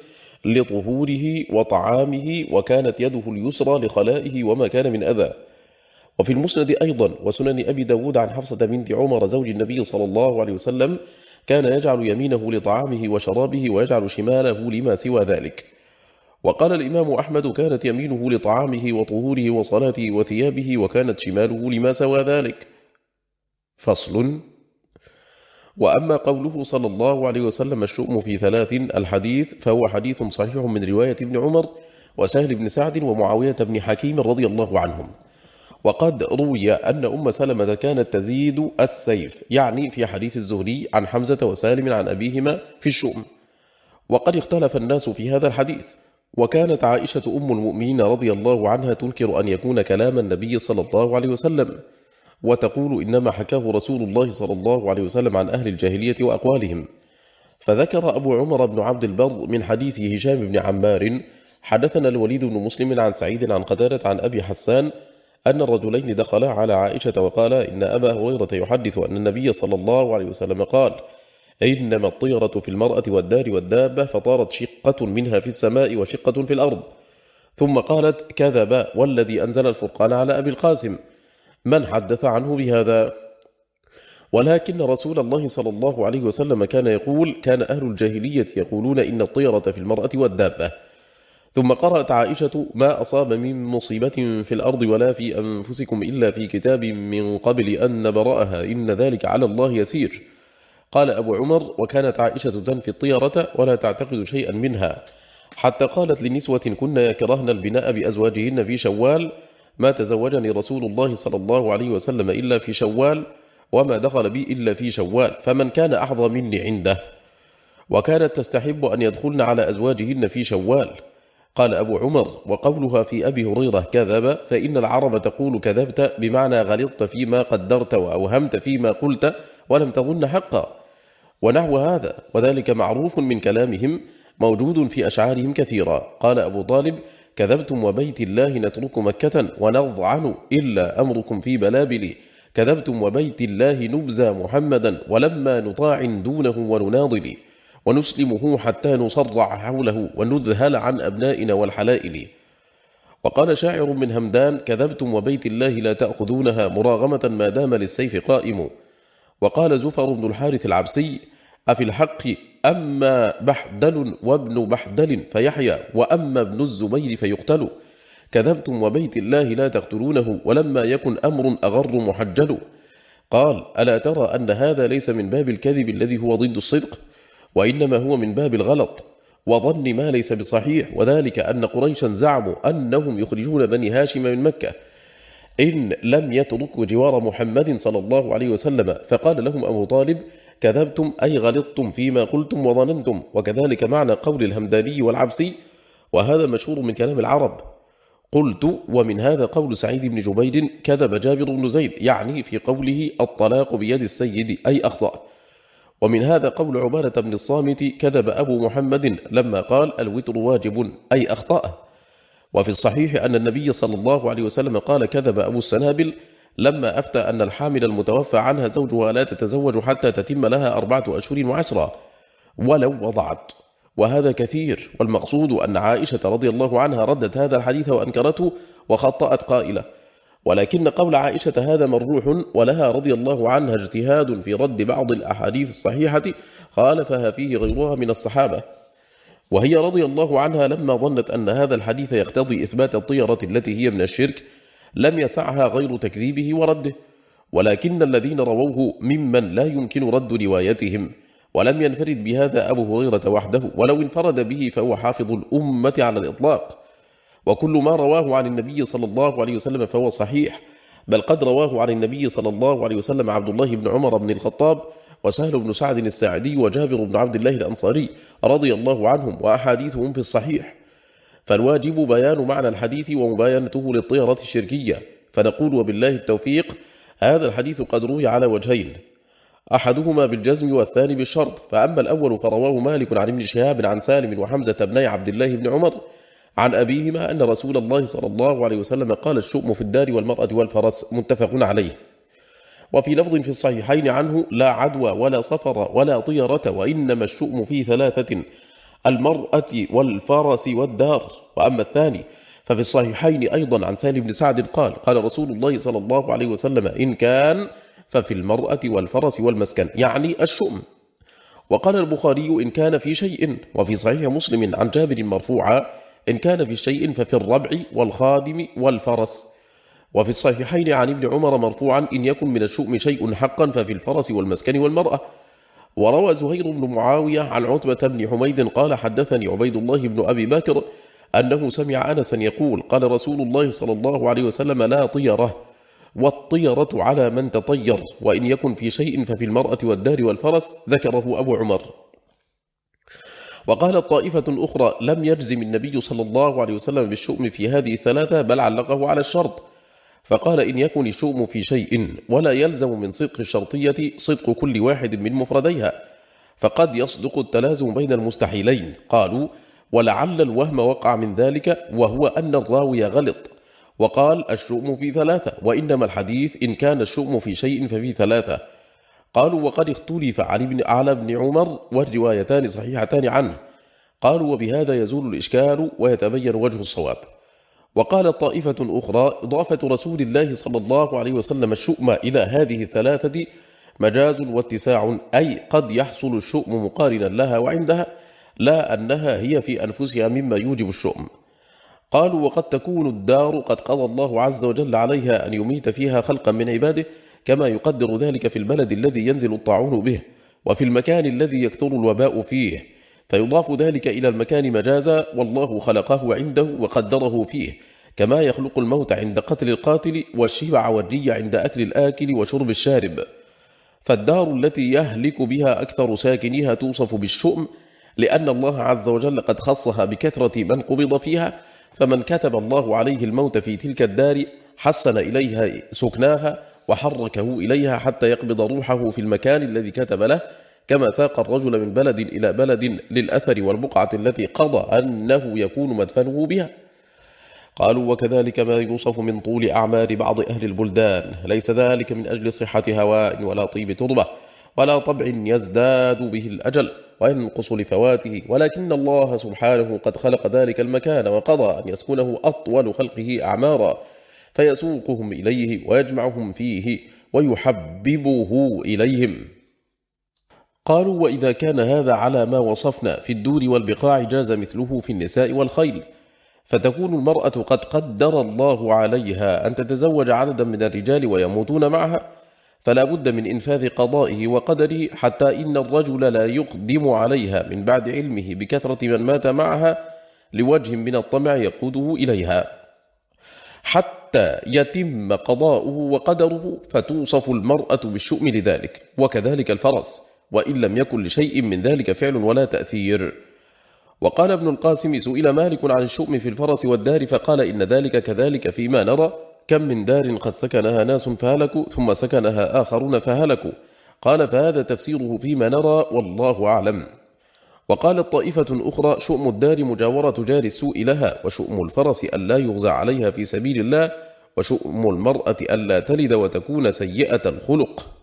لطهوره وطعامه وكانت يده اليسرى لخلائه وما كان من أذى. وفي المسند أيضا وسنن أبي داود عن حفصة بنت عمر زوج النبي صلى الله عليه وسلم كان يجعل يمينه لطعامه وشرابه ويجعل شماله لما سوى ذلك. وقال الإمام أحمد كانت يمينه لطعامه وطهوره وصلاته وثيابه وكانت شماله لما سوى ذلك. فصل. وأما قوله صلى الله عليه وسلم الشؤم في ثلاث الحديث فهو حديث صحيح من رواية ابن عمر وسهل بن سعد ومعاوية بن حكيم رضي الله عنهم. وقد روي أن أم سلمة كانت تزيد السيف يعني في حديث الزهري عن حمزة وسالم عن أبيهما في الشؤم. وقد اختلف الناس في هذا الحديث. وكانت عائشة أم المؤمنين رضي الله عنها تنكر أن يكون كلام النبي صلى الله عليه وسلم وتقول إنما حكاه رسول الله صلى الله عليه وسلم عن أهل الجاهلية وأقوالهم. فذكر أبو عمر بن عبد البر من حديث هشام بن عمار حدثنا الوليد بن مسلم عن سعيد عن قتادة عن أبي حسان أن الرجلين دخلا على عائشة وقالا إن أبا هريرة يحدث أن النبي صلى الله عليه وسلم قال إنما الطيرة في المرأة والدار والدابة فطارت شقة منها في السماء وشقة في الأرض. ثم قالت كذب والذي أنزل الفرقان على أبي القاسم. من حدث عنه بهذا؟ ولكن رسول الله صلى الله عليه وسلم كان يقول كان أهل الجاهلية يقولون إن الطيرة في المرأة والدابة. ثم قرأت عائشة ما أصاب من مصيبة في الأرض ولا في أنفسكم إلا في كتاب من قبل أن نبرأها إن ذلك على الله يسير. قال أبو عمر وكانت عائشة تنفي الطيرة ولا تعتقد شيئا منها. حتى قالت لنسوة كن يكرهن البناء بأزواجهن في شوال ما تزوجني رسول الله صلى الله عليه وسلم إلا في شوال وما دخل بي إلا في شوال فمن كان أحظى مني عنده. وكانت تستحب أن يدخلن على أزواجهن في شوال. قال أبو عمر وقولها في أبي هريرة كذب فإن العرب تقول كذبت بمعنى غلطت فيما قدرت وأوهمت فيما قلت ولم تظن حقا. ونحو هذا وذلك معروف من كلامهم موجود في أشعارهم كثيرا. قال أبو طالب كذبتم وبيت الله نترك مكة ونضعن إلا أمركم في بلابل كذبتم وبيت الله نبزى محمدا ولما نطاع دونه ونناضل. ونسلمه حتى نصرع حوله ونذهل عن أبنائنا والحلائل. وقال شاعر من همدان كذبتم وبيت الله لا تأخذونها مراغمة ما دام للسيف قائم. وقال زفر بن الحارث العبسي أفي الحق أما بحدل وابن بحدل فيحيى وأما ابن الزبير فيقتل. كذبتم وبيت الله لا تقتلونه ولما يكن أمر أغر محجل. قال ألا ترى أن هذا ليس من باب الكذب الذي هو ضد الصدق؟ وإنما هو من باب الغلط. وظن ما ليس بصحيح وذلك أن قريشا زعموا أنهم يخرجون بني هاشم من مكة. إن لم يتركوا جوار محمد صلى الله عليه وسلم فقال لهم أبو طالب كذبتم أي غلطتم فيما قلتم وظننتم. وكذلك معنى قول الهمداني والعبسي وهذا مشهور من كلام العرب. قلت ومن هذا قول سعيد بن جبير كذب جابر بن زيد يعني في قوله الطلاق بيد السيد أي أخطأ. ومن هذا قول عبادة بن الصامت كذب أبو محمد لما قال الوتر واجب أي أخطأ. وفي الصحيح أن النبي صلى الله عليه وسلم قال كذب أبو السنابل لما أفتى أن الحامل المتوفى عنها زوجها لا تتزوج حتى تتم لها أربعة أشهر وعشرة ولو وضعت. وهذا كثير والمقصود أن عائشة رضي الله عنها ردت هذا الحديث وأنكرته وخطأت قائلة. ولكن قول عائشة هذا مرجوح ولها رضي الله عنها اجتهاد في رد بعض الأحاديث الصحيحة خالفها فيه غيرها من الصحابة. وهي رضي الله عنها لما ظنت أن هذا الحديث يقتضي إثبات الطيرة التي هي من الشرك لم يسعها غير تكذيبه ورده. ولكن الذين رووه ممن لا يمكن رد روايتهم. ولم ينفرد بهذا أبو هريرة وحده. ولو انفرد به فهو حافظ الأمة على الإطلاق. وكل ما رواه عن النبي صلى الله عليه وسلم فهو صحيح. بل قد رواه عن النبي صلى الله عليه وسلم عبد الله بن عمر بن الخطاب وسهل بن سعد الساعدي وجابر بن عبد الله الأنصاري رضي الله عنهم وأحاديثهم في الصحيح. فالواجب بيان معنى الحديث ومباينته للطيرة الشركية. فنقول وبالله التوفيق هذا الحديث قد روي على وجهين. أحدهما بالجزم والثاني بالشرط. فأما الأول فرواه مالك عن ابن شهاب عن سالم وحمزة بن عبد الله بن عمر عن أبيهما أن رسول الله صلى الله عليه وسلم قال الشؤم في الدار والمرأة والفرس متفق عليه. وفي لفظ في الصحيحين عنه لا عدوى ولا صفر ولا طيرة وإنما الشؤم في ثلاثة. المرأة والفرس والدار. وأما الثاني ففي الصحيحين أيضا عن سالم بن سعد قال قال رسول الله صلى الله عليه وسلم إن كان ففي المرأة والفرس والمسكن يعني الشؤم. وقال البخاري إن كان في شيء وفي صحيح مسلم عن جابر مرفوعا إن كان في شيء ففي الربع والخادم والفرس. وفي الصحيحين عن ابن عمر مرفوعا إن يكن من الشؤم شيء حقا ففي الفرس والمسكن والمرأة. وروى زهير بن معاوية عن عتبة بن حميد قال حدثني عبيد الله بن أبي بكر أنه سمع أنسا يقول قال رسول الله صلى الله عليه وسلم لا طيرة والطيرة على من تطير وإن يكن في شيء ففي المرأة والدار والفرس ذكره أبو عمر. وقالت طائفة أخرى لم يجزم النبي صلى الله عليه وسلم بالشؤم في هذه الثلاثة بل علقه على الشرط فقال إن يكن الشؤم في شيء ولا يلزم من صدق الشرطية صدق كل واحد من مفرديها فقد يصدق التلازم بين المستحيلين. قالوا ولعل الوهم وقع من ذلك وهو أن الراوي غلط وقال الشؤم في ثلاثة وإنما الحديث إن كان الشؤم في شيء ففي ثلاثة قالوا وقد اختلف على ابن, على ابن عمر والروايتان صحيحتان عنه قالوا وبهذا يزول الإشكال ويتبين وجه الصواب وقال طائفة أخرى إضافة رسول الله صلى الله عليه وسلم الشؤم إلى هذه الثلاثة مجاز واتساع أي قد يحصل الشؤم مقارنا لها وعندها لا أنها هي في أنفسها مما يوجب الشؤم. قالوا وقد تكون الدار قد قضى الله عز وجل عليها أن يميت فيها خلقا من عباده كما يقدر ذلك في البلد الذي ينزل الطاعون به وفي المكان الذي يكثر الوباء فيه. فيضاف ذلك إلى المكان مجازا والله خلقه عنده وقدره فيه كما يخلق الموت عند قتل القاتل والشبع والري عند أكل الآكل وشرب الشارب. فالدار التي يهلك بها أكثر ساكنيها توصف بالشؤم لأن الله عز وجل قد خصها بكثرة من قبض فيها فمن كتب الله عليه الموت في تلك الدار حسن إليها سكناها وحركه إليها حتى يقبض روحه في المكان الذي كتب له كما ساق الرجل من بلد إلى بلد للأثر والبقعة التي قضى أنه يكون مدفنه بها. قالوا وكذلك ما يوصف من طول أعمار بعض أهل البلدان. ليس ذلك من أجل صحة هواء ولا طيب تربة ولا طبع يزداد به الأجل وينقص لفواته. ولكن الله سبحانه قد خلق ذلك المكان وقضى أن يسكنه أطول خلقه أعمارا فيسوقهم إليه ويجمعهم فيه ويحببه إليهم. قالوا وإذا كان هذا على ما وصفنا في الدور والبقاع جاز مثله في النساء والخيل. فتكون المرأة قد قدر الله عليها أن تتزوج عددا من الرجال ويموتون معها. فلا بد من إنفاذ قضائه وقدره حتى إن الرجل لا يقدم عليها من بعد علمه بكثرة من مات معها لوجه من الطمع يقوده إليها. حتى يتم قضاؤه وقدره فتوصف المرأة بالشؤم لذلك وكذلك الفرس. وإن لم يكن لشيء من ذلك فعل ولا تأثير. وقال ابن القاسم سئل مالك عن الشؤم في الفرس والدار فقال إن ذلك كذلك فيما نرى. كم من دار قد سكنها ناس فهلكوا ثم سكنها آخرون فهلكوا. قال فهذا تفسيره فيما نرى والله أعلم. وقالت طائفة أخرى شؤم الدار مجاورة جار السوء لها وشؤم الفرس ألا يغزى عليها في سبيل الله وشؤم المرأة ألا تلد وتكون سيئة الخلق.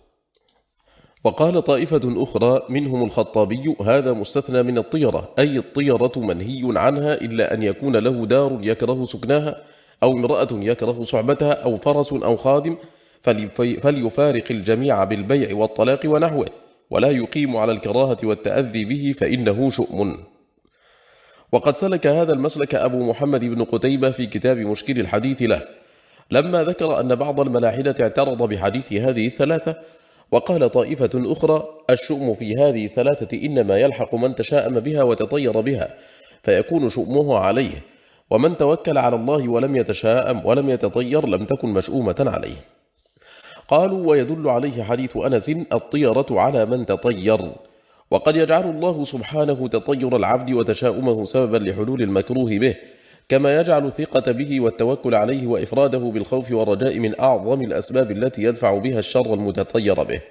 وقال طائفة أخرى منهم الخطابي هذا مستثنى من الطيرة أي الطيرة منهي عنها إلا أن يكون له دار يكره سكناها أو امرأة يكره صعبتها أو فرس أو خادم فليفارق الجميع بالبيع والطلاق ونحوه ولا يقيم على الكراهة والتأذي به فإنه شؤم. وقد سلك هذا المسلك أبو محمد بن قتيبة في كتاب مشكل الحديث له. لما ذكر أن بعض الملاحدة اعترض بحديث هذه الثلاثة وقال طائفة أخرى الشؤم في هذه الثلاثة إنما يلحق من تشاءم بها وتطير بها فيكون شؤمه عليه ومن توكل على الله ولم يتشاءم ولم يتطير لم تكن مشؤومة عليه. قالوا ويدل عليه حديث أنس الطيرة على من تطير وقد يجعل الله سبحانه تطير العبد وتشاؤمه سببا لحلول المكروه به كما يجعل الثقة به والتوكل عليه وإفراده بالخوف والرجاء من أعظم الأسباب التي يدفع بها الشر المتطير به.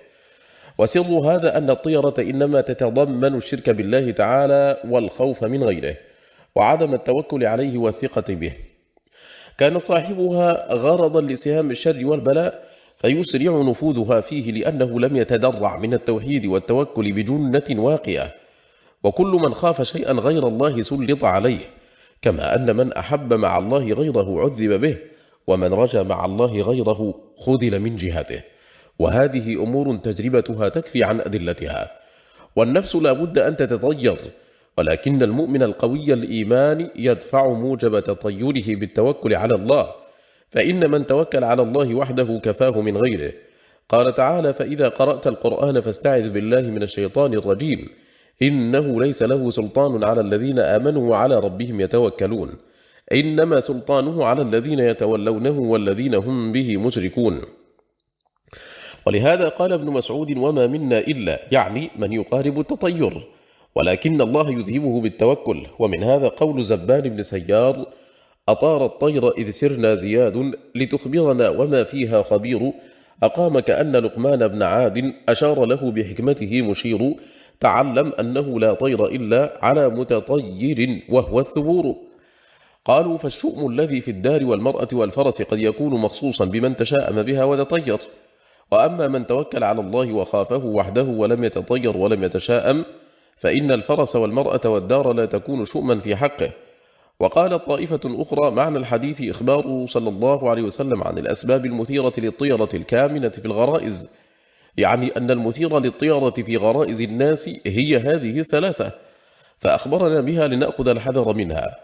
وسر هذا أن الطيرة إنما تتضمن الشرك بالله تعالى والخوف من غيره وعدم التوكل عليه والثقة به. كان صاحبها غرضا لسهام الشر والبلاء فيسرع نفوذها فيه لأنه لم يتدرع من التوحيد والتوكل بجنة واقعة. وكل من خاف شيئا غير الله سلط عليه. كما أن من أحب مع الله غيره عذب به ومن رجى مع الله غيره خذل من جهته. وهذه أمور تجربتها تكفي عن أدلتها. والنفس لا بد أن تتطير ولكن المؤمن القوي الإيمان يدفع موجب تطيره بالتوكل على الله. فإن من توكل على الله وحده كفاه من غيره. قال تعالى فإذا قرأت القرآن فاستعذ بالله من الشيطان الرجيم. إنه ليس له سلطان على الذين آمنوا وعلى ربهم يتوكلون. إنما سلطانه على الذين يتولونه والذين هم به مشركون. ولهذا قال ابن مسعود وما منا إلا يعني من يقارب التطير. ولكن الله يذهبه بالتوكل. ومن هذا قول زبان بن سيار أطار الطير إذ سرنا زياد لتخبرنا وما فيها خبير. أقام كأن لقمان بن عاد أشار له بحكمته مشير. تعلم أنه لا طير إلا على متطير وهو الثبور قالوا فالشؤم الذي في الدار والمرأة والفرس قد يكون مخصوصا بمن تشاءم بها وتطير. وأما من توكل على الله وخافه وحده ولم يتطير ولم يتشاءم فإن الفرس والمرأة والدار لا تكون شؤما في حقه. وقال طائفة أخرى معنى الحديث إخباره صلى الله عليه وسلم عن الأسباب المثيرة للطيرة الكامنة في الغرائز. يعني أن المثير للطيرة في غرائز الناس هي هذه الثلاثة. فأخبرنا بها لنأخذ الحذر منها.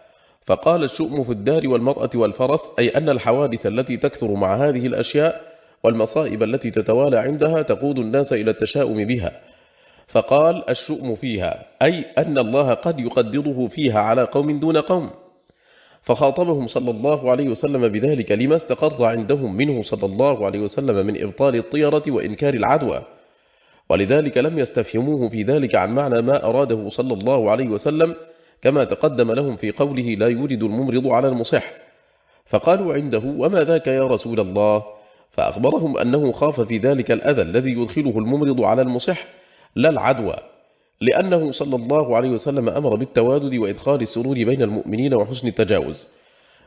فقال الشؤم في الدار والمرأة والفرس أي أن الحوادث التي تكثر مع هذه الأشياء والمصائب التي تتوالى عندها تقود الناس إلى التشاؤم بها. فقال الشؤم فيها أي أن الله قد يقدره فيها على قوم دون قوم. فخاطبهم صلى الله عليه وسلم بذلك لما استقر عندهم منه صلى الله عليه وسلم من إبطال الطيرة وإنكار العدوى. ولذلك لم يستفهموه في ذلك عن معنى ما أراده صلى الله عليه وسلم كما تقدم لهم في قوله لا يورد الممرض على المصح. فقالوا عنده وما ذاك يا رسول الله؟ فأخبرهم أنه خاف في ذلك الأذى الذي يدخله الممرض على المصح لا العدوى. لأنه صلى الله عليه وسلم أمر بالتوادد وإدخال السرور بين المؤمنين وحسن التجاوز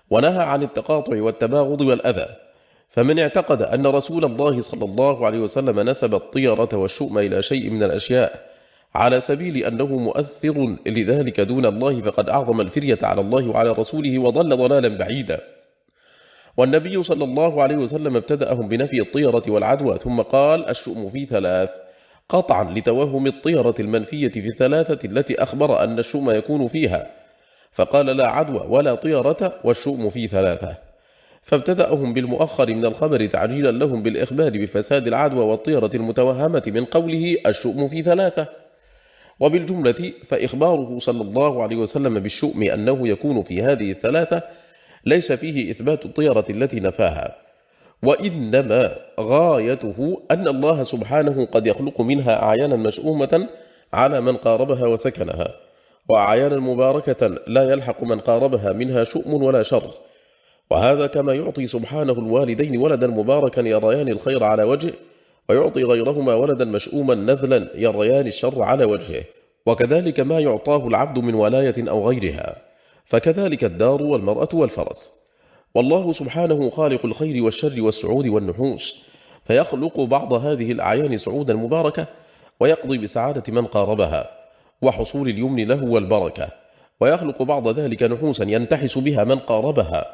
ونهى عن التقاطع والتباغض والأذى. فمن اعتقد أن رسول الله صلى الله عليه وسلم نسب الطيرة والشؤم إلى شيء من الأشياء على سبيل أنه مؤثر لذلك دون الله فقد أعظم الفرية على الله وعلى رسوله وضل ضلالا بعيدا. والنبي صلى الله عليه وسلم ابتدأهم بنفي الطيرة والعدوى ثم قال الشؤم في ثلاث. قطعا لتوهم الطيرة المنفية في الثلاثة التي أخبر أن الشؤم يكون فيها. فقال لا عدوى ولا طيرة والشؤم في ثلاثة. فابتدأهم بالمؤخر من الخبر تعجيلا لهم بالإخبار بفساد العدوى والطيرة المتوهمة من قوله الشؤم في ثلاثة. وبالجملة فإخباره صلى الله عليه وسلم بالشؤم أنه يكون في هذه الثلاثة ليس فيه إثبات الطيرة التي نفاها. وإنما غايته أن الله سبحانه قد يخلق منها أعيانا مشؤومة على من قاربها وسكنها وأعيانا مباركة لا يلحق من قاربها منها شؤم ولا شر. وهذا كما يعطي سبحانه الوالدين ولدا مباركا يريان الخير على وجهه ويعطي غيرهما ولدا مشؤوما نذلا يريان الشر على وجهه. وكذلك ما يعطاه العبد من ولاية أو غيرها فكذلك الدار والمرأة والفرس. والله سبحانه خالق الخير والشر والسعود والنحوس فيخلق بعض هذه الأعيان سعودا مباركة ويقضي بسعادة من قاربها وحصول اليمن له والبركة ويخلق بعض ذلك نحوسا ينتحس بها من قاربها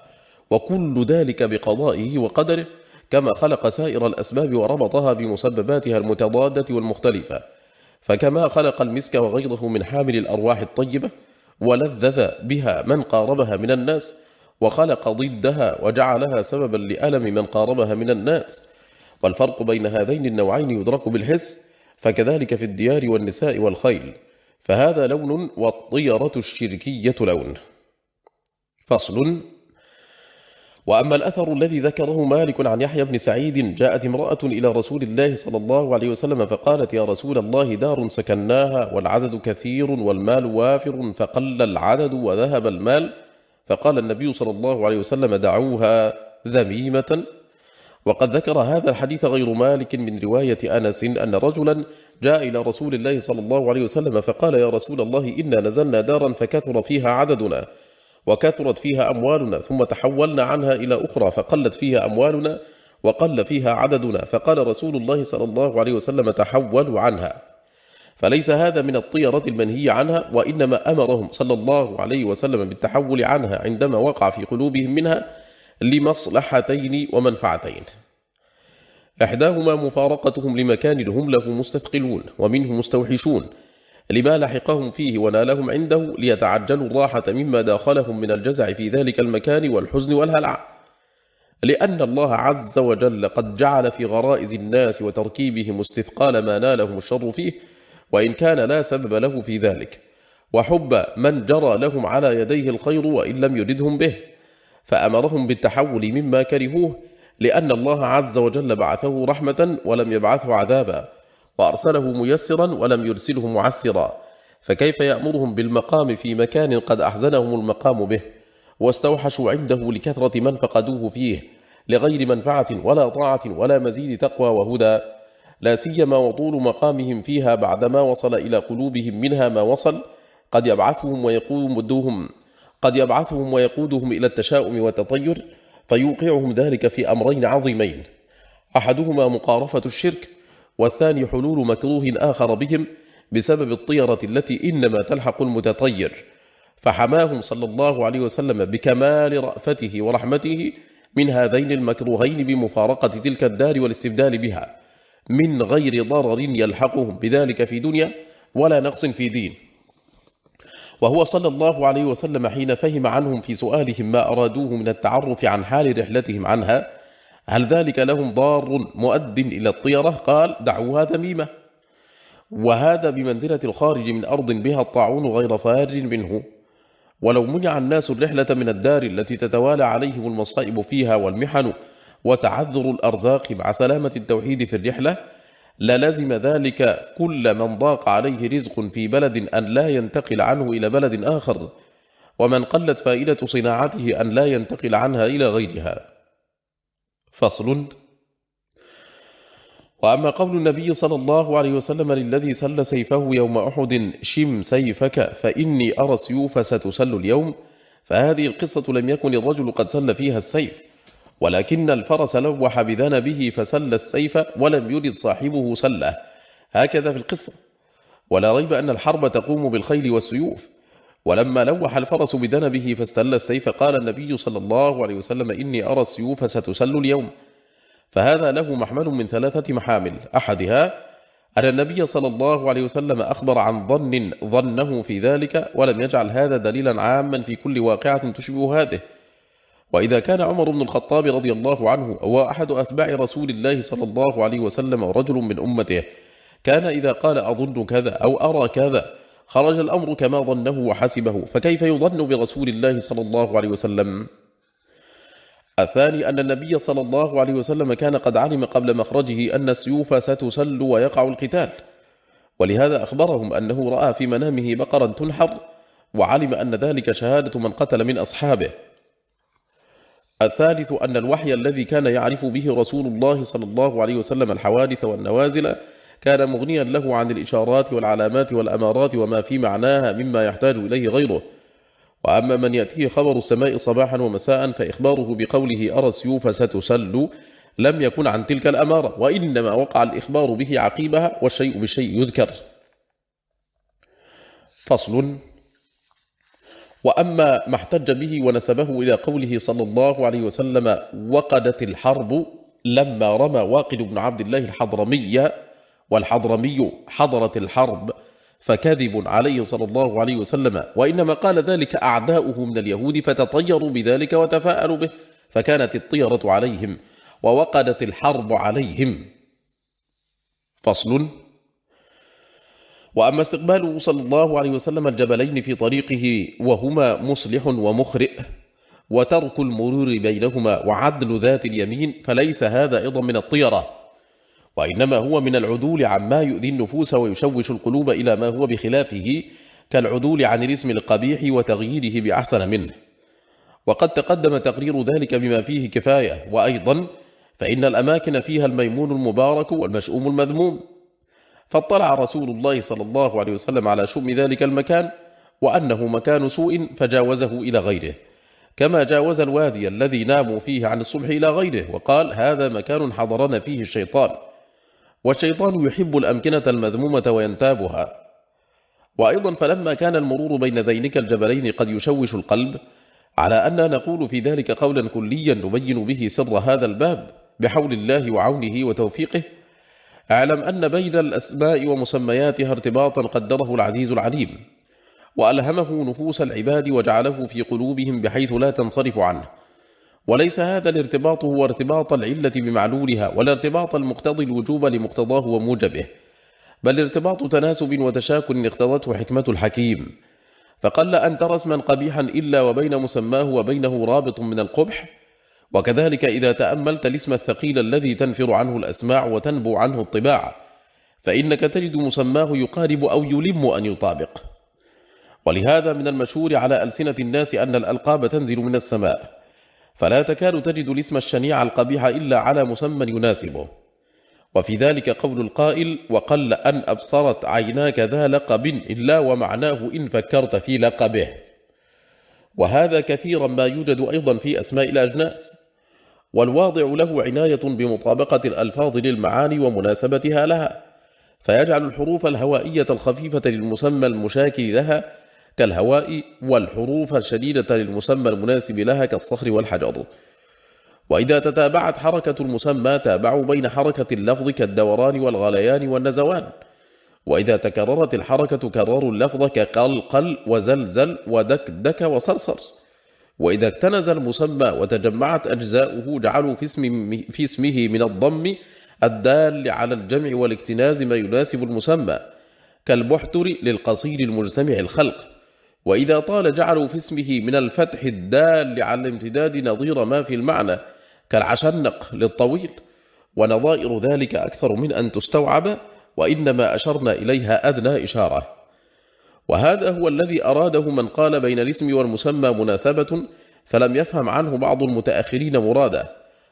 وكل ذلك بقضائه وقدره كما خلق سائر الأسباب وربطها بمسبباتها المتضادة والمختلفة فكما خلق المسك وغيره من حامل الأرواح الطيبة ولذذ بها من قاربها من الناس وخلق ضدها وجعلها سببا لألم من قاربها من الناس. والفرق بين هذين النوعين يدرك بالحس فكذلك في الديار والنساء والخيل. فهذا لون والطيرة الشركية لون. فصل. وأما الأثر الذي ذكره مالك عن يحيى بن سعيد جاءت امرأة إلى رسول الله صلى الله عليه وسلم فقالت يا رسول الله دار سكناها والعدد كثير والمال وافر فقل العدد وذهب المال فقال النبي صلى الله عليه وسلم دعوها ذميمة. وقد ذكر هذا الحديث غير مالك من رواية أنس أن رجلا جاء إلى رسول الله صلى الله عليه وسلم فقال يا رسول الله إنا نزلنا دارا فكثر فيها عددنا وكثرت فيها أموالنا ثم تحولنا عنها إلى أخرى فقلت فيها أموالنا وقل فيها عددنا فقال رسول الله صلى الله عليه وسلم تحولوا عنها. فليس هذا من الطيرة المنهي عنها وإنما أمرهم صلى الله عليه وسلم بالتحول عنها عندما وقع في قلوبهم منها لمصلحتين ومنفعتين. إحداهما مفارقتهم لمكان هم له مستثقلون ومنه مستوحشون لما لحقهم فيه ونالهم عنده ليتعجلوا الراحة مما داخلهم من الجزع في ذلك المكان والحزن والهلع. لأن الله عز وجل قد جعل في غرائز الناس وتركيبهم استثقال ما نالهم الشر فيه وإن كان لا سبب له في ذلك وحب من جرى لهم على يديه الخير وإن لم يردهم به فأمرهم بالتحول مما كرهوه لأن الله عز وجل بعثه رحمة ولم يبعثه عذابا وأرسله ميسرا ولم يرسله معسرا فكيف يأمرهم بالمقام في مكان قد أحزنهم المقام به واستوحشوا عنده لكثرة من فقدوه فيه لغير منفعة ولا طاعة ولا مزيد تقوى وهدى؟ لا سيما وطول مقامهم فيها بعدما وصل إلى قلوبهم منها ما وصل قد يبعثهم ويقودهم قد يبعثهم ويقودهم إلى التشاؤم والتطير فيوقعهم ذلك في أمرين عظيمين. أحدهما مقارفة الشرك والثاني حلول مكروه آخر بهم بسبب الطيرة التي إنما تلحق المتطير. فحماهم صلى الله عليه وسلم بكمال رأفته ورحمته من هذين المكروهين بمفارقة تلك الدار والاستبدال بها. من غير ضرر يلحقهم. بذلك في دنيا ولا نقص في دين. وهو صلى الله عليه وسلم حين فهم عنهم في سؤالهم ما أرادوه من التعرف عن حال رحلتهم عنها هل ذلك لهم ضار مؤد إلى الطيرة؟ قال دعوها ذميمة وهذا بمنزلة الخارج من أرض بها الطاعون غير فار منه. ولو منع الناس الرحلة من الدار التي تتوالى عليهم المصائب فيها والمحن وتعذر الأرزاق مع سلامة التوحيد في الرحلة للزم ذلك كل من ضاق عليه رزق في بلد أن لا ينتقل عنه إلى بلد آخر ومن قلت فائدة صناعته أن لا ينتقل عنها إلى غيرها. فصل. وأما قول النبي صلى الله عليه وسلم للذي سل سيفه يوم أحد شم سيفك فإني أرى السيوف ستسل اليوم. فهذه القصة لم يكن الرجل قد سل فيها السيف ولكن الفرس لوح بذنبه فسل السيف ولم يرد صاحبه سله. هكذا في القصة. ولا ريب أن الحرب تقوم بالخيل والسيوف. ولما لوح الفرس بذنبه فاستل السيف قال النبي صلى الله عليه وسلم إني أرى السيوف ستسل اليوم. فهذا له محمل من ثلاثة محامل. أحدها أن النبي صلى الله عليه وسلم أخبر عن ظن ظنه في ذلك ولم يجعل هذا دليلا عاما في كل واقعة تشبه هذه. وإذا كان عمر بن الخطاب رضي الله عنه هو أحد أتباع رسول الله صلى الله عليه وسلم ورجل من أمته كان إذا قال أظن كذا أو أرى كذا خرج الأمر كما ظنه وحسبه فكيف يظن برسول الله صلى الله عليه وسلم؟ الثاني أن النبي صلى الله عليه وسلم كان قد علم قبل مخرجه أن السيوف ستسل ويقع القتال ولهذا أخبرهم أنه رأى في منامه بقرا تنحر وعلم أن ذلك شهادة من قتل من أصحابه. الثالث أن الوحي الذي كان يعرف به رسول الله صلى الله عليه وسلم الحوادث والنوازل كان مغنيا له عن الإشارات والعلامات والأمارات وما في معناها مما يحتاج إليه غيره. وأما من يأتيه خبر السماء صباحا ومساء فإخباره بقوله أرى السيوف ستسل لم يكن عن تلك الأمارة وإنما وقع الإخبار به عقيبها والشيء بالشيء يذكر. فصل. وأما ما احتج به ونسبه إلى قوله صلى الله عليه وسلم وقدت الحرب لما رمى واقد بن عبد الله الحضرمي والحضرمي حضرت الحرب فكذب عليه صلى الله عليه وسلم. وإنما قال ذلك أعداؤه من اليهود فتطيروا بذلك وتفاءلوا به فكانت الطيرة عليهم ووقدت الحرب عليهم. فصل وأما استقباله صلى الله عليه وسلم الجبلين في طريقه وهما مصلح ومخرئ وترك المرور بينهما وعدل ذات اليمين فليس هذا أيضا من الطيرة وإنما هو من العدول عما يؤذي النفوس ويشوش القلوب إلى ما هو بخلافه كالعدول عن الاسم القبيح وتغييره بأحسن منه. وقد تقدم تقرير ذلك بما فيه كفاية وأيضا فإن الأماكن فيها الميمون المبارك والمشؤوم المذموم. فاطلع رسول الله صلى الله عليه وسلم على شؤم ذلك المكان وأنه مكان سوء فجاوزه إلى غيره. كما جاوز الوادي الذي ناموا فيه عن الصبح إلى غيره وقال هذا مكان حضرنا فيه الشيطان. والشيطان يحب الأمكنة المذمومة وينتابها. وأيضا فلما كان المرور بين ذينك الجبلين قد يشوش القلب على أن نقول في ذلك قولا كليا نبين به سر هذا الباب بحول الله وعونه وتوفيقه اعلم أن بين الأسماء ومسمياتها ارتباطا قدره العزيز العليم وألهمه نفوس العباد وجعله في قلوبهم بحيث لا تنصرف عنه. وليس هذا الارتباط هو ارتباط العلة بمعلولها ولا ارتباط المقتضي الوجوب لمقتضاه وموجبه بل ارتباط تناسب وتشاكل اقتضته حكمة الحكيم. فقل أن ترى اسما قبيحا إلا وبين مسماه وبينه رابط من القبح وكذلك إذا تأملت الاسم الثقيل الذي تنفر عنه الأسماع وتنبو عنه الطباع فإنك تجد مسماه يقارب أو يلم أن يطابق. ولهذا من المشهور على ألسنة الناس أن الألقاب تنزل من السماء فلا تكاد تجد الاسم الشنيع القبيح إلا على مسمى يناسبه. وفي ذلك قول القائل وقل أن أبصرت عيناك ذا لقب إلا ومعناه إن فكرت في لقبه وهذا كثيرا ما يوجد أيضا في أسماء الأجناس. والواضع له عناية بمطابقة الألفاظ للمعاني ومناسبتها لها فيجعل الحروف الهوائية الخفيفة للمسمى المشاكل لها كالهواء والحروف الشديدة للمسمى المناسب لها كالصخر والحجر. وإذا تتابعت حركة المسمى تابعوا بين حركة اللفظ كالدوران والغليان والنزوان. وإذا تكررت الحركة كرروا اللفظ كقلقل وزلزل ودكدك وصرصر. وإذا اكتنز المسمى وتجمعت أجزاؤه جعلوا في, اسم في اسمه من الضم الدال على الجمع والاكتناز ما يناسب المسمى كالبحتر للقصير المجتمع الخلق. وإذا طال جعلوا في اسمه من الفتح الدال على الامتداد نظير ما في المعنى كالعشنق للطويل. ونظائر ذلك أكثر من أن تستوعب وإنما أشرنا إليها أدنى إشارة. وهذا هو الذي أراده من قال بين الاسم والمسمى مناسبة فلم يفهم عنه بعض المتأخرين مراده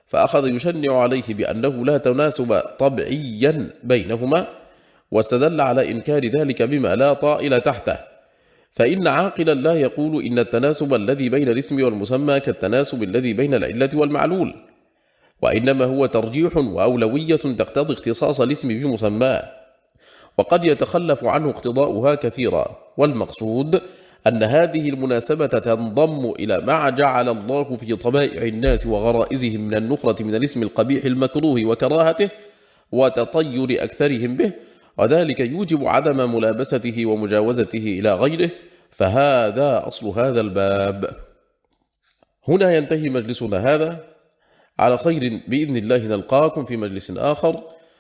فأخذ يشنع عليه بأنه لا تناسب طبعيا بينهما واستدل على إنكار ذلك بما لا طائل تحته. فإن عاقلا لا يقول إن التناسب الذي بين الاسم والمسمى كالتناسب الذي بين العلة والمعلول وإنما هو ترجيح وأولوية تقتضي اختصاص الاسم بمسماه. وقد يتخلف عنه اقتضاؤها كثيرا والمقصود أن هذه المناسبة تنضم إلى ما جعل الله في طبائع الناس وغرائزهم من النخرة من الاسم القبيح المكروه وكراهته وتطير أكثرهم به وذلك يوجب عدم ملابسته ومجاوزته إلى غيره فهذا أصل هذا الباب. هنا ينتهي مجلسنا هذا. على خير بإذن الله نلقاكم في مجلس آخر.